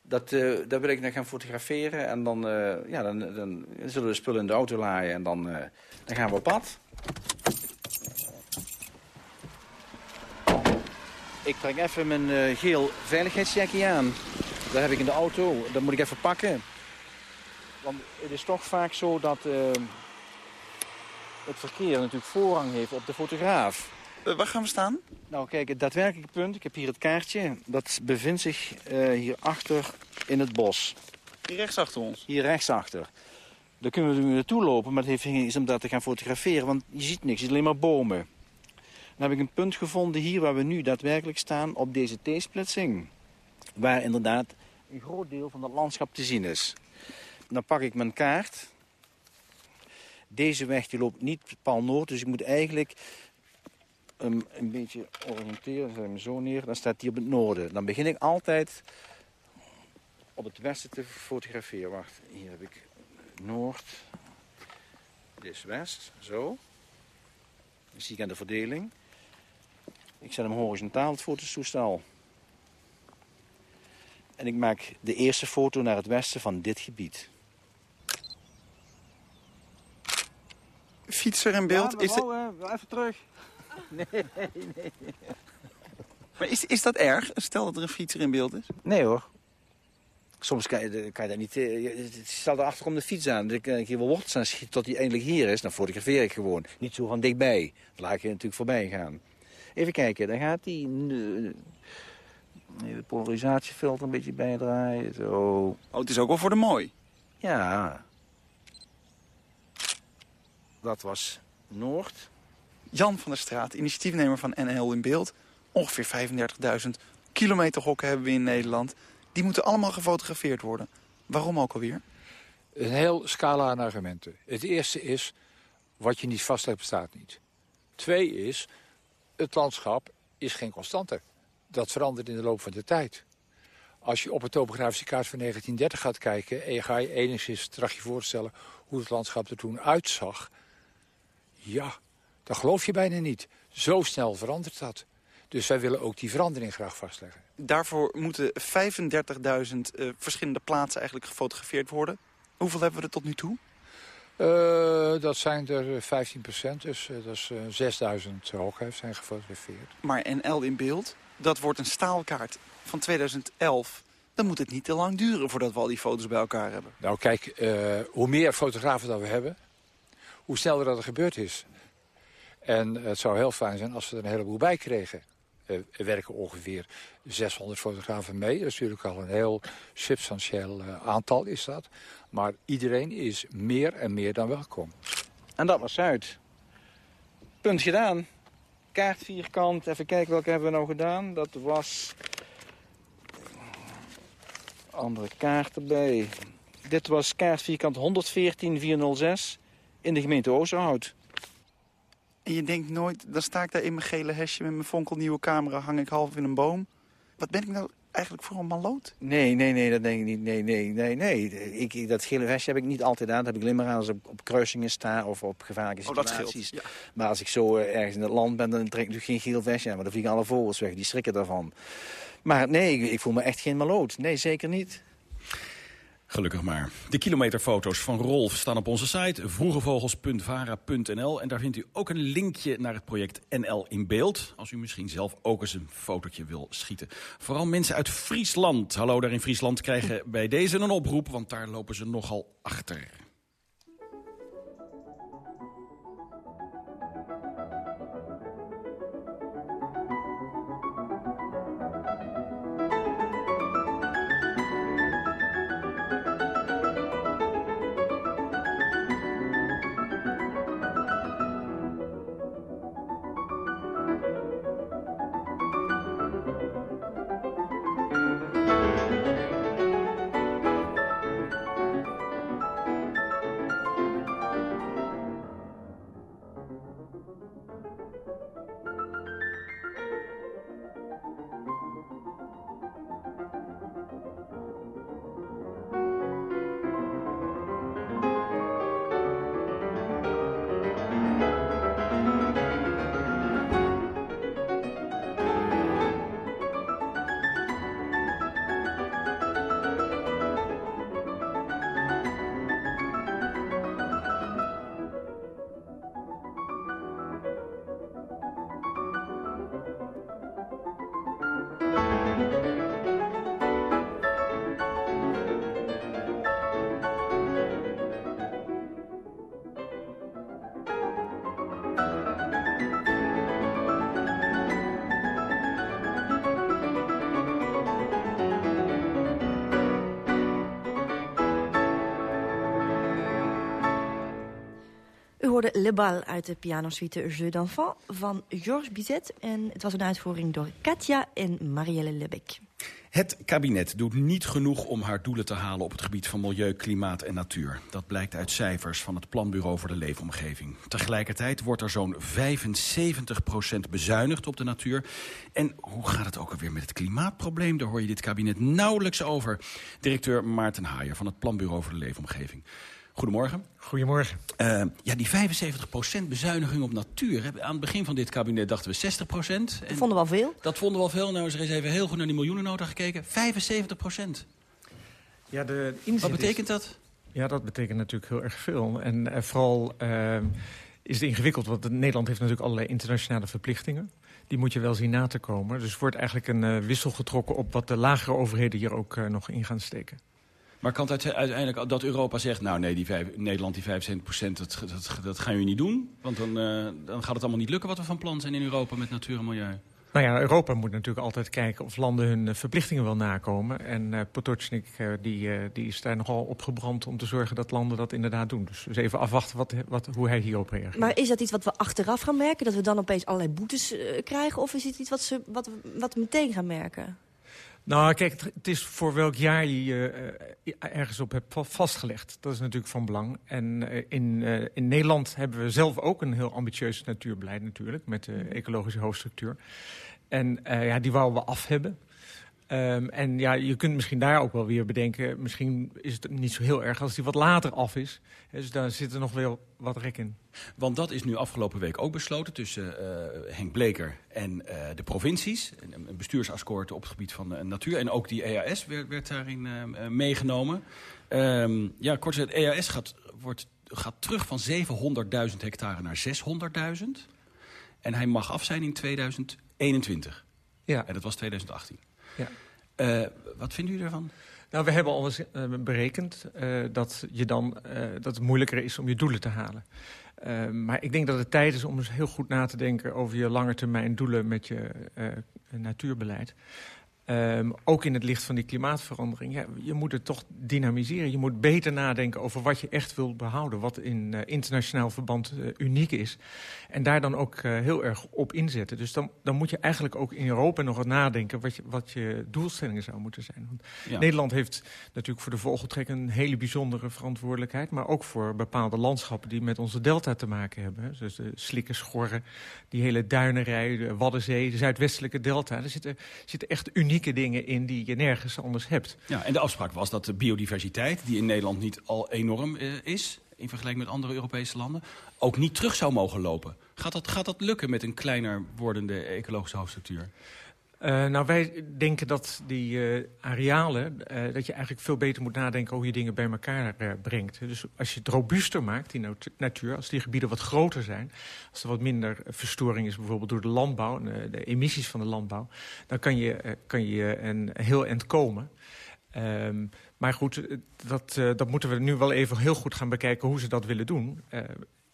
Dat, daar wil ik naar gaan fotograferen. En dan, ja, dan, dan zullen we spullen in de auto laaien en dan, dan gaan we op pad. Ik trek even mijn uh, geel veiligheidsjackie aan. Dat heb ik in de auto. Dat moet ik even pakken. Want het is toch vaak zo dat uh, het verkeer natuurlijk voorrang heeft op de fotograaf. Uh, waar gaan we staan? Nou kijk, het daadwerkelijke punt, ik heb hier het kaartje. Dat bevindt zich hier achter in het bos. Hier rechts achter ons? Hier rechtsachter. Daar kunnen we nu naartoe lopen, maar het heeft geen zin om daar te gaan fotograferen. Want je ziet niks, je ziet alleen maar bomen. Dan heb ik een punt gevonden hier waar we nu daadwerkelijk staan op deze T-splitsing. Waar inderdaad een groot deel van het landschap te zien is. Dan pak ik mijn kaart. Deze weg die loopt niet pal noord, dus ik moet eigenlijk um, een beetje oriënteren. Dan zet ik hem zo neer, dan staat hij op het noorden. Dan begin ik altijd op het westen te fotograferen. Wacht, hier heb ik noord. Dit is west, zo. Dan zie ik aan de verdeling. Ik zet hem horizontaal, het fototoestel. En ik maak de eerste foto naar het westen van dit gebied. Fietser in beeld? Ja, is de... even terug. Nee, nee. Maar is, is dat erg? Stel dat er een fietser in beeld is? Nee hoor. Soms kan je, kan je dat niet... eh, je- staat erachter om de fiets aan. Dan kan ik hier wel wortels aan schieten tot hij eindelijk hier is. Dan fotografeer ik gewoon. Niet zo van dichtbij. Dan laat je natuurlijk voorbij gaan. Even kijken, dan gaat die... eh, Even het polarisatiefilter een beetje bijdraaien. Zo. Oh, het is ook wel voor de mooi. Ja. Dat was Noord. Jan van der Straat, initiatiefnemer van NL in Beeld. Ongeveer 35.000 kilometer hokken hebben we in Nederland. Die moeten allemaal gefotografeerd worden. Waarom ook alweer? Een heel scala aan argumenten. Het eerste is, wat je niet vastlegt bestaat niet. Twee is, het landschap is geen constante. Dat verandert in de loop van de tijd. Als je op een topografische kaart van 1930 gaat kijken... en je ga je enigszins tracht je voorstellen hoe het landschap er toen uitzag... ja, dat geloof je bijna niet. Zo snel verandert dat. Dus wij willen ook die verandering graag vastleggen. Daarvoor moeten 35.000 eh, verschillende plaatsen eigenlijk gefotografeerd worden. Hoeveel hebben we er tot nu toe? Eh, dat zijn er 15 procent, dus eh, dat is eh, 6000 hooghuis zijn gefotografeerd. Maar NL in Beeld, dat wordt een staalkaart van 2011. Dan moet het niet te lang duren voordat we al die foto's bij elkaar hebben. Nou kijk, hoe meer fotografen dat we hebben, hoe sneller dat er gebeurd is. En het zou heel fijn zijn als we er een heleboel bij kregen. Eh, er werken ongeveer 600 fotografen mee. Dat is natuurlijk al een heel substantieel eh, aantal is dat. Maar iedereen is meer en meer dan welkom. En dat was Zuid. Punt gedaan. Kaart vierkant. Even kijken welke hebben we nou gedaan. Dat was... Andere kaart erbij. Dit was kaart vierkant 114406 in de gemeente Oosterhout. En je denkt nooit, dan sta ik daar in mijn gele hesje met mijn fonkelnieuwe camera, hang ik half in een boom. Wat ben ik nou eigenlijk voor een maloot? Nee, nee, nee, dat denk ik niet. Nee, nee, nee, nee. Ik, dat gele vestje heb ik niet altijd aan. Dat heb ik alleen maar aan als ik op kruisingen sta of op gevaarlijke Oh, situaties. Maar als ik zo eh, ergens in het land ben, dan trek ik natuurlijk geen geel vestje aan. Maar dan vliegen alle vogels weg, die schrikken daarvan. Maar nee, ik, ik voel me echt geen maloot. Nee, zeker niet. Gelukkig maar. De kilometerfoto's van Rolf staan op onze site vroegevogels.vara.nl. En daar vindt u ook een linkje naar het project NL in beeld. Als u misschien zelf ook eens een fotootje wil schieten. Vooral mensen uit Friesland, hallo daar in Friesland, krijgen bij deze een oproep. Want daar lopen ze nogal achter. Hoorde Le Bal uit de pianosuite Jeu d'enfant van Georges Bizet. En het was een uitvoering door Katja en Marielle Lebec. Het kabinet doet niet genoeg om haar doelen te halen op het gebied van milieu, klimaat en natuur. Dat blijkt uit cijfers van het Planbureau voor de Leefomgeving. Tegelijkertijd wordt er zo'n 75% bezuinigd op de natuur. En hoe gaat het ook alweer met het klimaatprobleem? Daar hoor je dit kabinet nauwelijks over. Directeur Maarten Haaier van het Planbureau voor de Leefomgeving. Goedemorgen. Goedemorgen. Eh, ja, die 75% bezuiniging op natuur. Aan het begin van dit kabinet dachten we 60%. Dat vonden we al veel. Dat vonden we al veel. Nou is er eens even heel goed naar die miljoenennota gekeken. 75%. Ja, de Wat betekent dat? Ja, dat betekent natuurlijk heel erg veel. En eh, vooral eh, is het ingewikkeld, want Nederland heeft natuurlijk allerlei internationale verplichtingen. Die moet je wel zien na te komen. Dus er wordt eigenlijk een wissel getrokken op wat de lagere overheden hier ook nog in gaan steken. Maar kan het uiteindelijk dat Europa zegt... nou nee, die vijf, Nederland die 75 procent, dat, dat, dat gaan jullie niet doen? Want dan, uh, dan gaat het allemaal niet lukken wat we van plan zijn in Europa met natuur en milieu. Nou ja, Europa moet natuurlijk altijd kijken of landen hun eh, verplichtingen wel nakomen. En uh, Potocnik uh, die, uh, die is daar nogal opgebrand om te zorgen dat landen dat inderdaad doen. Dus, dus even afwachten wat, wat, hoe hij hierop reageert. Maar is dat iets wat we achteraf gaan merken? Dat we dan opeens allerlei boetes krijgen? Of is het iets wat, ze, wat, wat we meteen gaan merken? Nou, kijk, het is voor welk jaar je je uh, ergens op hebt vastgelegd. Dat is natuurlijk van belang. En uh, in, uh, in Nederland hebben we zelf ook een heel ambitieus natuurbeleid natuurlijk... met de ecologische hoofdstructuur. En ja, die wouden we af hebben. Um, en ja, je kunt misschien daar ook wel weer bedenken... misschien is het niet zo heel erg als die wat later af is. Dus daar zit er nog wel wat rek in. Want dat is nu afgelopen week ook besloten tussen uh, Henk Bleker en uh, de provincies. Een bestuursakkoord op het gebied van uh, natuur. En ook die EAS werd, werd daarin meegenomen. Um, ja, kort gezegd, EAS gaat, wordt, gaat terug van 700.000 hectare naar 600.000. En hij mag af zijn in 2021. Ja. En dat was 2018. Ja. Uh, wat vinden jullie ervan? Nou, we hebben al eens uh, berekend uh, dat, je dan, dat het moeilijker is om je doelen te halen. maar ik denk dat het tijd is om eens heel goed na te denken over je langetermijn doelen met je natuurbeleid. Um, ook in het licht van die klimaatverandering. Ja, je moet het toch dynamiseren. Je moet beter nadenken over wat je echt wilt behouden. Wat in uh, internationaal verband uh, uniek is. En daar dan ook uh, heel erg op inzetten. Dus dan, dan moet je eigenlijk ook in Europa nog wat nadenken... wat je, wat je doelstellingen zou moeten zijn. Want ja. Nederland heeft natuurlijk voor de vogeltrek... een hele bijzondere verantwoordelijkheid. Maar ook voor bepaalde landschappen die met onze delta te maken hebben. Dus de slikken, schorren, die hele duinerij, de Waddenzee... de zuidwestelijke delta. Er zitten, zitten echt unieke unieke dingen in die je nergens anders hebt. Ja, en de afspraak was dat de biodiversiteit, die in Nederland niet al enorm uh, is... in vergelijking met andere Europese landen, ook niet terug zou mogen lopen. Gaat dat, gaat dat lukken met een kleiner wordende ecologische hoofdstructuur? Uh, nou, wij denken dat die uh, arealen, uh, dat je eigenlijk veel beter moet nadenken hoe je dingen bij elkaar brengt. Dus als je het robuuster maakt, die natuur, als die gebieden wat groter zijn, als er wat minder verstoring is bijvoorbeeld door de landbouw, de emissies van de landbouw, dan kan je, kan je een heel eind komen. Um, maar goed, dat, dat moeten we nu wel even heel goed gaan bekijken hoe ze dat willen doen.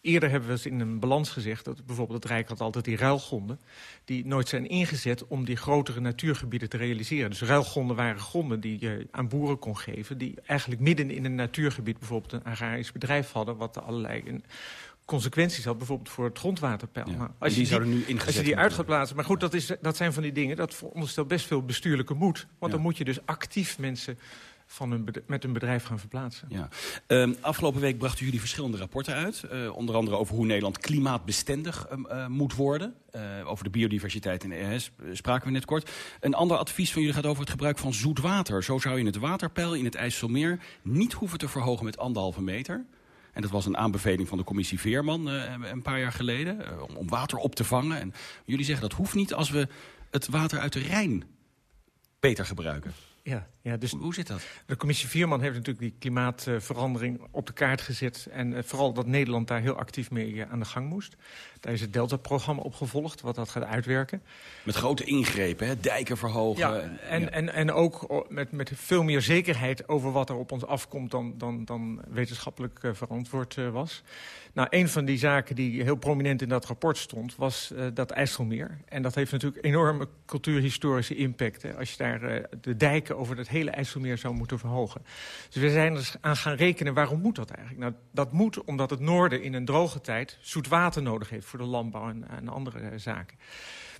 Eerder hebben we eens in een balans gezegd... dat bijvoorbeeld het Rijk had altijd die ruilgronden... die nooit zijn ingezet om die grotere natuurgebieden te realiseren. Dus ruilgronden waren gronden die je aan boeren kon geven... die eigenlijk midden in een natuurgebied bijvoorbeeld een agrarisch bedrijf hadden... wat allerlei consequenties had, bijvoorbeeld voor het grondwaterpeil. Ja, nou, als, je die, nu als je die uit gaat plaatsen... Maar goed, dat, is, dat zijn van die dingen, dat veronderstelt best veel bestuurlijke moed. Want ja. dan moet je dus actief mensen van hun met hun bedrijf gaan verplaatsen. Ja. Um, afgelopen week brachten jullie verschillende rapporten uit. Uh, onder andere over hoe Nederland klimaatbestendig uh, uh, moet worden. over de biodiversiteit in de ES spraken we net kort. Een ander advies van jullie gaat over het gebruik van zoet water. Zo zou je het waterpeil in het IJsselmeer niet hoeven te verhogen met anderhalve meter. En dat was een aanbeveling van de commissie Veerman een paar jaar geleden. om water op te vangen. En jullie zeggen dat hoeft niet als we het water uit de Rijn beter gebruiken. Ja, ja, dus hoe zit dat? De commissie Vierman heeft natuurlijk die klimaatverandering op de kaart gezet. En uh, vooral dat Nederland daar heel actief mee uh, aan de gang moest. Daar is het Delta-programma op gevolgd, wat dat gaat uitwerken. Met grote ingrepen, hè? dijken verhogen. Ja, en, ja. en, en ook met, met veel meer zekerheid over wat er op ons afkomt... dan, dan, dan wetenschappelijk verantwoord was. Nou, een van die zaken die heel prominent in dat rapport stond... was dat IJsselmeer. En dat heeft natuurlijk enorme cultuurhistorische impact. Hè? Als je daar de dijken over het hele IJsselmeer zou moeten verhogen. Dus we zijn er aan gaan rekenen, waarom moet dat eigenlijk? Nou, dat moet omdat het noorden in een droge tijd zoet water nodig heeft... voor de landbouw en, andere uh, zaken.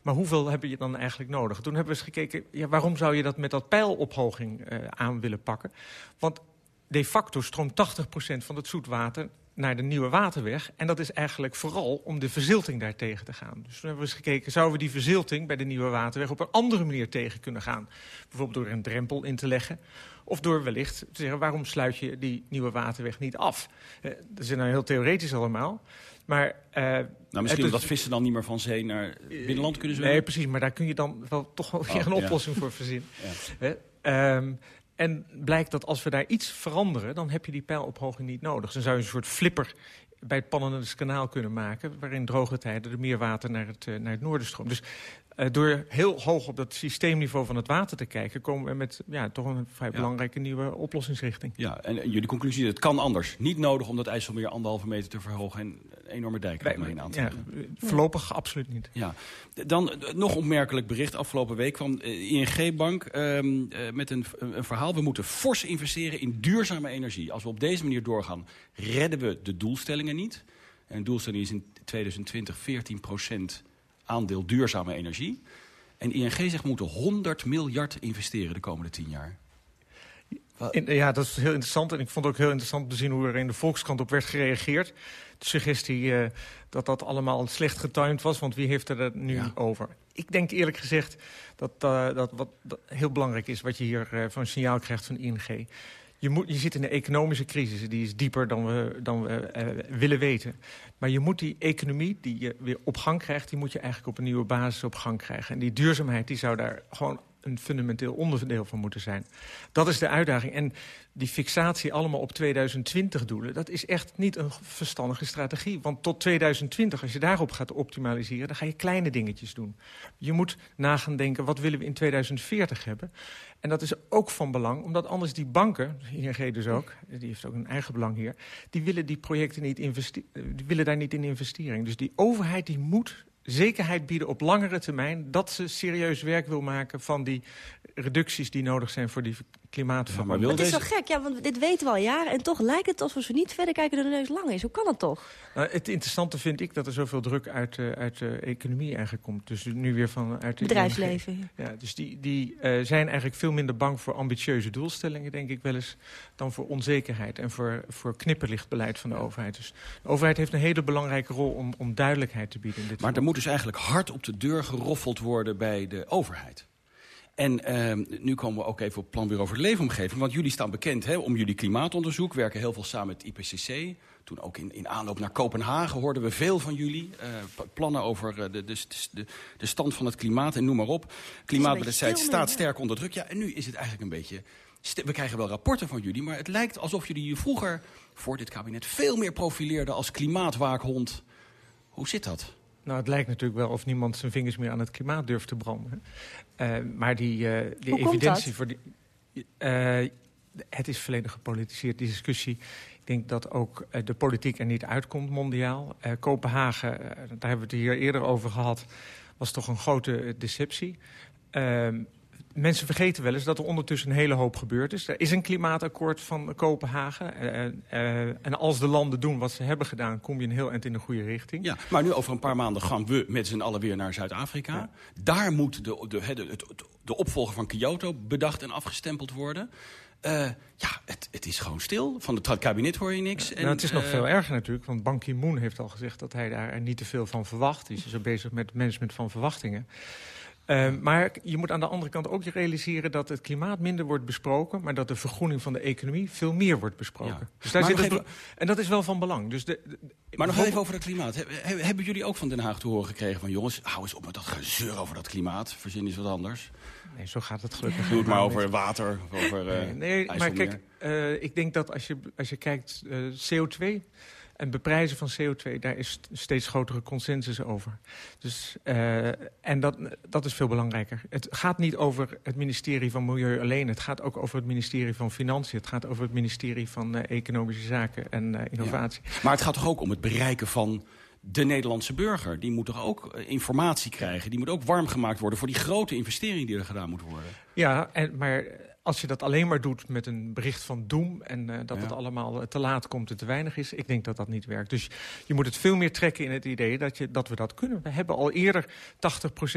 Maar hoeveel heb je dan eigenlijk nodig? Toen hebben we eens gekeken, ja, waarom zou je dat met dat pijlophoging uh, aan willen pakken? Want de facto stroomt 80% van het zoetwater naar de Nieuwe Waterweg. En dat is eigenlijk vooral om de verzilting daar tegen te gaan. Dus toen hebben we eens gekeken, zouden we die verzilting bij de Nieuwe Waterweg op een andere manier tegen kunnen gaan? Bijvoorbeeld door een drempel in te leggen. Of door wellicht te zeggen, waarom sluit je die Nieuwe Waterweg niet af? Uh, dat is nou heel theoretisch allemaal. Maar, uh, nou, misschien omdat vissen dan niet meer van zee naar binnenland kunnen zwemmen? Nee, precies. Maar daar kun je dan wel toch wel weer oh, een oplossing ja. voor verzinnen. Ja. Uh, en blijkt dat als we daar iets veranderen... dan heb je die pijlophoging niet nodig. Dan zou je een soort flipper bij het Pannenens kanaal kunnen maken... waarin droge tijden er meer water naar het, uh, naar het noorden stroomt. Dus door heel hoog op dat systeemniveau van het water te kijken... komen we met ja, toch een vrij belangrijke nieuwe oplossingsrichting. Ja, en, jullie conclusie, het kan anders. Niet nodig om dat IJsselmeer anderhalve meter te verhogen... en een enorme dijk eromheen aan te leggen. Ja, voorlopig absoluut niet. Ja. Dan nog opmerkelijk bericht. Afgelopen week kwam ING-bank uh, met een, een verhaal. We moeten fors investeren in duurzame energie. Als we op deze manier doorgaan, redden we de doelstellingen niet. En de doelstelling is in 2020 14 aandeel duurzame energie. En ING zegt we moeten 100 miljard investeren de komende 10 jaar. ja, dat is heel interessant. En ik vond het ook heel interessant te zien hoe er in de Volkskrant op werd gereageerd. De suggestie uh, dat dat allemaal slecht getimed was, want wie heeft er het nu over? Ik denk eerlijk gezegd dat, uh, dat wat dat heel belangrijk is... wat je hier uh, van een signaal krijgt van ING je, moet, je zit in een economische crisis. Die is dieper dan we, dan we uh, willen weten. Maar je moet die economie die je weer op gang krijgt... die moet je eigenlijk op een nieuwe basis op gang krijgen. En die duurzaamheid die zou daar gewoon een fundamenteel onderdeel van moeten zijn. Dat is de uitdaging. En die fixatie allemaal op 2020 doelen... dat is echt niet een verstandige strategie. Want tot 2020, als je daarop gaat optimaliseren... dan ga je kleine dingetjes doen. Je moet nagaan denken, wat willen we in 2040 hebben? En dat is ook van belang, omdat anders die banken... ING dus ook, die heeft ook een eigen belang hier... die willen die projecten niet die willen daar niet in investeren. Dus die overheid die moet zekerheid bieden op langere termijn... dat ze serieus werk wil maken van die reducties die nodig zijn voor die klimaatverandering. maar, het is zo gek, ja, want dit weten we al jaren... en toch lijkt het alsof we niet verder kijken dan de neus lang is. Hoe kan dat toch? Nou, het interessante vind ik dat er zoveel druk uit, uh, uit de economie eigenlijk komt. Dus nu weer van uit het bedrijfsleven. Ja, dus die, die uh, zijn eigenlijk veel minder bang voor ambitieuze doelstellingen, denk ik wel eens... dan voor onzekerheid en voor, voor knipperlichtbeleid van de overheid. Dus de overheid heeft een hele belangrijke rol om, om duidelijkheid te bieden. In dit maar er moet dus eigenlijk hard op de deur geroffeld worden bij de overheid. En uh, nu komen we ook even op Planbureau voor de Leefomgeving. Want jullie staan bekend hè, om jullie klimaatonderzoek. Werken heel veel samen met IPCC. Toen ook in, in aanloop naar Kopenhagen hoorden we veel van jullie. Uh, plannen over uh, de, de, de, de, stand van het klimaat en noem maar op. Klimaatbeleid staat sterk onder druk. Ja, en nu is het eigenlijk een beetje... We krijgen wel rapporten van jullie, maar het lijkt alsof jullie je vroeger... voor dit kabinet veel meer profileerden als klimaatwaakhond. Hoe zit dat? Nou, het lijkt natuurlijk wel of niemand zijn vingers meer aan het klimaat durft te branden. Uh, maar die, uh, die evidentie voor die. Uh, het is volledig gepolitiseerd, die discussie. Ik denk dat ook de politiek er niet uitkomt mondiaal. Kopenhagen, daar hebben we het hier eerder over gehad, was toch een grote deceptie. Mensen vergeten wel eens dat er ondertussen een hele hoop gebeurd is. Er is een klimaatakkoord van Kopenhagen. Uh, uh, en als de landen doen wat ze hebben gedaan... kom je een heel eind in de goede richting. Ja, maar nu over een paar maanden gaan we met z'n allen weer naar Zuid-Afrika. Ja. Daar moet de, de, de, de, opvolger van Kyoto bedacht en afgestempeld worden. Uh, ja, het, het, is gewoon stil. Van het kabinet hoor je niks. En, nou, het is nog veel erger natuurlijk. Want Ban Ki-moon heeft al gezegd dat hij daar niet te veel van verwacht. Hij is zo bezig met management van verwachtingen. Uh, maar je moet aan de andere kant ook realiseren dat het klimaat minder wordt besproken... maar dat de vergroening van de economie veel meer wordt besproken. Ja. Dus daar zit het En dat is wel van belang. Dus de, de, maar nog even over het klimaat. hebben jullie ook van Den Haag te horen gekregen van... jongens, hou eens op met dat gezeur over dat klimaat. Verzin eens wat anders. Nee, zo gaat het gelukkig. Doe het maar over water, over uh, Nee, nee maar kijk, uh, ik denk dat als je, als je kijkt uh, CO2... En beprijzen van CO2, daar is steeds grotere consensus over. Dus, uh, en dat, dat is veel belangrijker. Het gaat niet over het ministerie van Milieu alleen. Het gaat ook over het ministerie van Financiën. Het gaat over het ministerie van uh, Economische Zaken en uh, Innovatie. Ja. Maar het gaat toch ook om het bereiken van de Nederlandse burger. Die moet toch ook informatie krijgen. Die moet ook warm gemaakt worden voor die grote investering die er gedaan moet worden. Ja, en, maar als je dat alleen maar doet met een bericht van doem... en uh, dat ja. het allemaal te laat komt en te weinig is... ik denk dat dat niet werkt. Dus je moet het veel meer trekken in het idee dat, je, dat we dat kunnen. We hebben al eerder 80%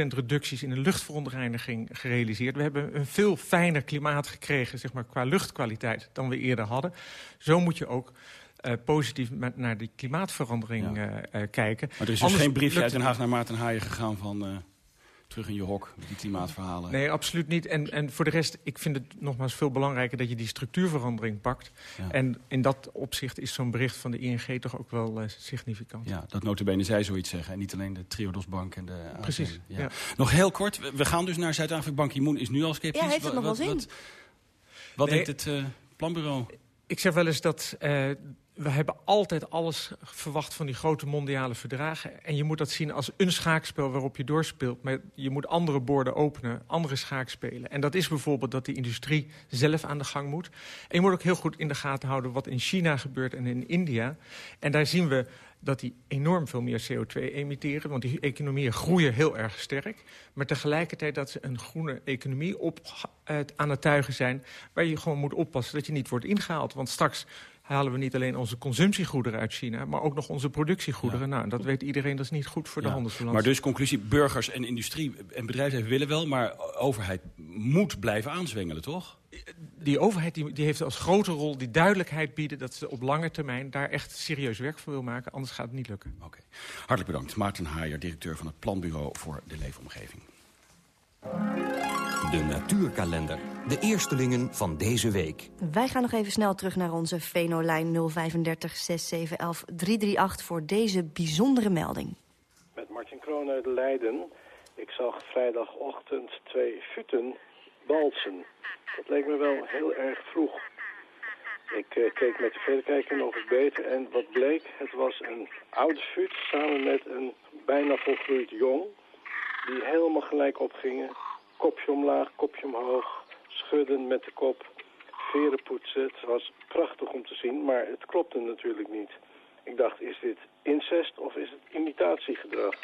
reducties in de luchtverontreiniging gerealiseerd. We hebben een veel fijner klimaat gekregen zeg maar, qua luchtkwaliteit dan we eerder hadden. Zo moet je ook... Uh, positief met, naar die klimaatverandering ja. kijken. Maar er is dus Anders geen briefje uit Den Haag naar Maarten Haaien gegaan van terug in je hok met die klimaatverhalen. Nee, absoluut niet. En, en voor de rest, ik vind het nogmaals veel belangrijker... dat je die structuurverandering pakt. Ja. En in dat opzicht is zo'n bericht van de ING toch ook wel uh, significant. Ja, dat notabene zij zoiets zeggen. En niet alleen de Triodos Bank en de Precies, ja. ja. Nog heel kort, we gaan dus naar Zuid-Afrika. Ban Ki-moon is nu al sceptisch. Ja, heeft het nog wel zin. Wat, wat nee, denkt het uh, planbureau? Ik zeg wel eens dat uh, we hebben altijd alles verwacht van die grote mondiale verdragen. En je moet dat zien als een schaakspel waarop je doorspeelt. Maar je moet andere borden openen, andere schaakspelen. En dat is bijvoorbeeld dat de industrie zelf aan de gang moet. En je moet ook heel goed in de gaten houden wat in China gebeurt en in India. En daar zien we dat die enorm veel meer CO2 emitteren. Want die economieën groeien heel erg sterk. Maar tegelijkertijd dat ze een groene economie op, uh, aan het tuigen zijn... waar je gewoon moet oppassen dat je niet wordt ingehaald. Want straks halen we niet alleen onze consumptiegoederen uit China... maar ook nog onze productiegoederen. Nou, dat weet iedereen, dat is niet goed voor de handelsbalans. Maar dus conclusie, burgers en industrie en bedrijfsleven willen wel... maar overheid moet blijven aanzwengelen, toch? Die overheid die, die heeft als grote rol die duidelijkheid bieden... dat ze op lange termijn daar echt serieus werk van wil maken. Anders gaat het niet lukken. Oké. Hartelijk bedankt. Maarten Haaier, directeur van het Planbureau voor de Leefomgeving. De natuurkalender. De eerstelingen van deze week. Wij gaan nog even snel terug naar onze Venolijn 035 6711 338 voor deze bijzondere melding. Met Martin Kroon uit Leiden. Ik zag vrijdagochtend twee futen balsen. Dat leek me wel heel erg vroeg. Ik uh, keek met de verrekijker nog eens beter en wat bleek, het was een oude fut samen met een bijna volgroeid jong... die helemaal gelijk opgingen kopje omlaag, kopje omhoog, schudden met de kop, veren poetsen. Het was prachtig om te zien, maar het klopte natuurlijk niet. Ik dacht, is dit incest of is het imitatiegedrag?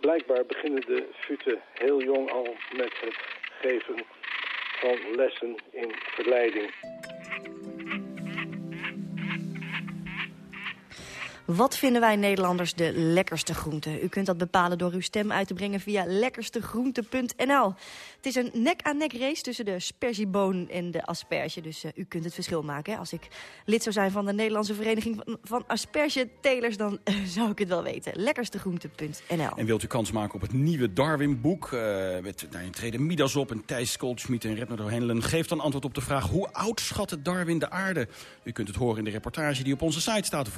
Blijkbaar beginnen de futen heel jong al met het geven van lessen in verleiding. Wat vinden wij Nederlanders de lekkerste groente? U kunt dat bepalen door uw stem uit te brengen via lekkerstegroente.nl. Het is een nek-aan-nek race tussen de sperzieboon en de asperge. Dus uh, u kunt het verschil maken. Als ik lid zou zijn van de Nederlandse Vereniging van, van Aspergetelers... dan uh, zou ik het wel weten. Lekkerstegroente.nl. En wilt u kans maken op het nieuwe Darwin-boek... Uh, met nou, treden Midas op en Thijs Goldschmidt en Redner Hendelen... geef dan antwoord op de vraag hoe oud schatte Darwin de aarde? U kunt het horen in de reportage die op onze site staat...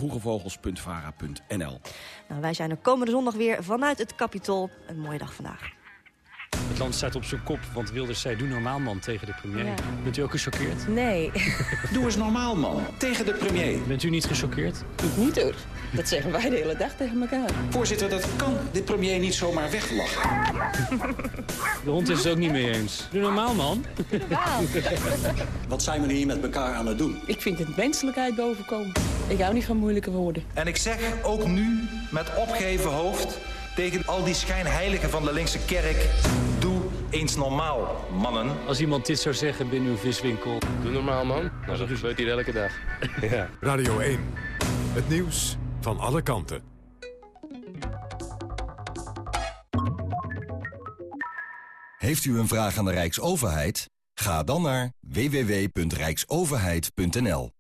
Nou, wij zijn er komende zondag weer vanuit het Capitool. Een mooie dag vandaag. Het land staat op zijn kop, want Wilders zei doe normaal man tegen de premier. Ja. Bent u ook gechoqueerd? Nee. doe eens normaal man tegen de premier. Bent u niet gechoqueerd? Ik niet hoor. Dat zeggen wij de hele dag tegen elkaar. Voorzitter, dat kan de premier niet zomaar weglachen. De hond is het ook niet mee eens. Doe normaal man. Normaal. Wat zijn we hier met elkaar aan het doen? Ik vind het menselijkheid bovenkomen. Ik hou niet van moeilijke woorden. En ik zeg ook nu met opgeheven hoofd tegen al die schijnheiligen van de linkse kerk... Doe eens normaal, mannen. Als iemand dit zou zeggen binnen uw viswinkel... Doe normaal, man. Nou, dat gebeurt hier elke dag. ja. Radio 1. Het nieuws van alle kanten. Heeft u een vraag aan de Rijksoverheid? Ga dan naar www.rijksoverheid.nl.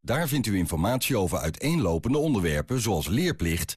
Daar vindt u informatie over uiteenlopende onderwerpen zoals leerplicht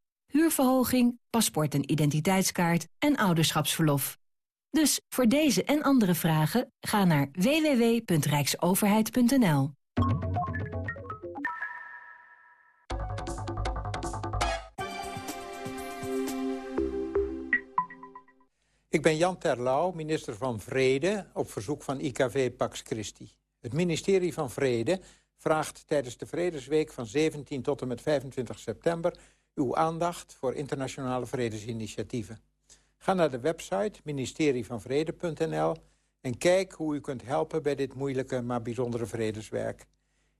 huurverhoging, paspoort en identiteitskaart en ouderschapsverlof. Dus voor deze en andere vragen ga naar www.rijksoverheid.nl. Ik ben Jan Terlouw, minister van Vrede, op verzoek van IKV Pax Christi. Het ministerie van Vrede vraagt tijdens de Vredesweek van 17 tot en met 25 september uw aandacht voor internationale vredesinitiatieven. Ga naar de website ministerievanvrede.nl en kijk hoe u kunt helpen bij dit moeilijke maar bijzondere vredeswerk.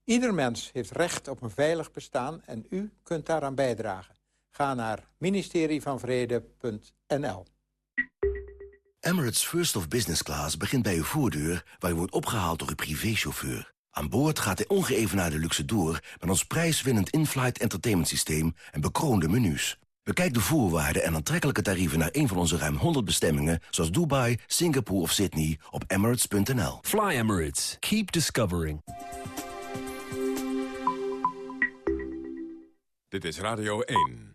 Ieder mens heeft recht op een veilig bestaan en u kunt daaraan bijdragen. Ga naar ministerievanvrede.nl. Emirates First of Business Class begint bij uw voordeur... waar u wordt opgehaald door uw privéchauffeur. Aan boord gaat de ongeëvenaarde luxe door... met ons prijswinnend in-flight entertainment systeem en bekroonde menus. Bekijk de voorwaarden en aantrekkelijke tarieven naar een van onze ruim 100 bestemmingen... zoals Dubai, Singapore of Sydney op emirates.nl. Fly Emirates. Keep discovering. Dit is Radio 1.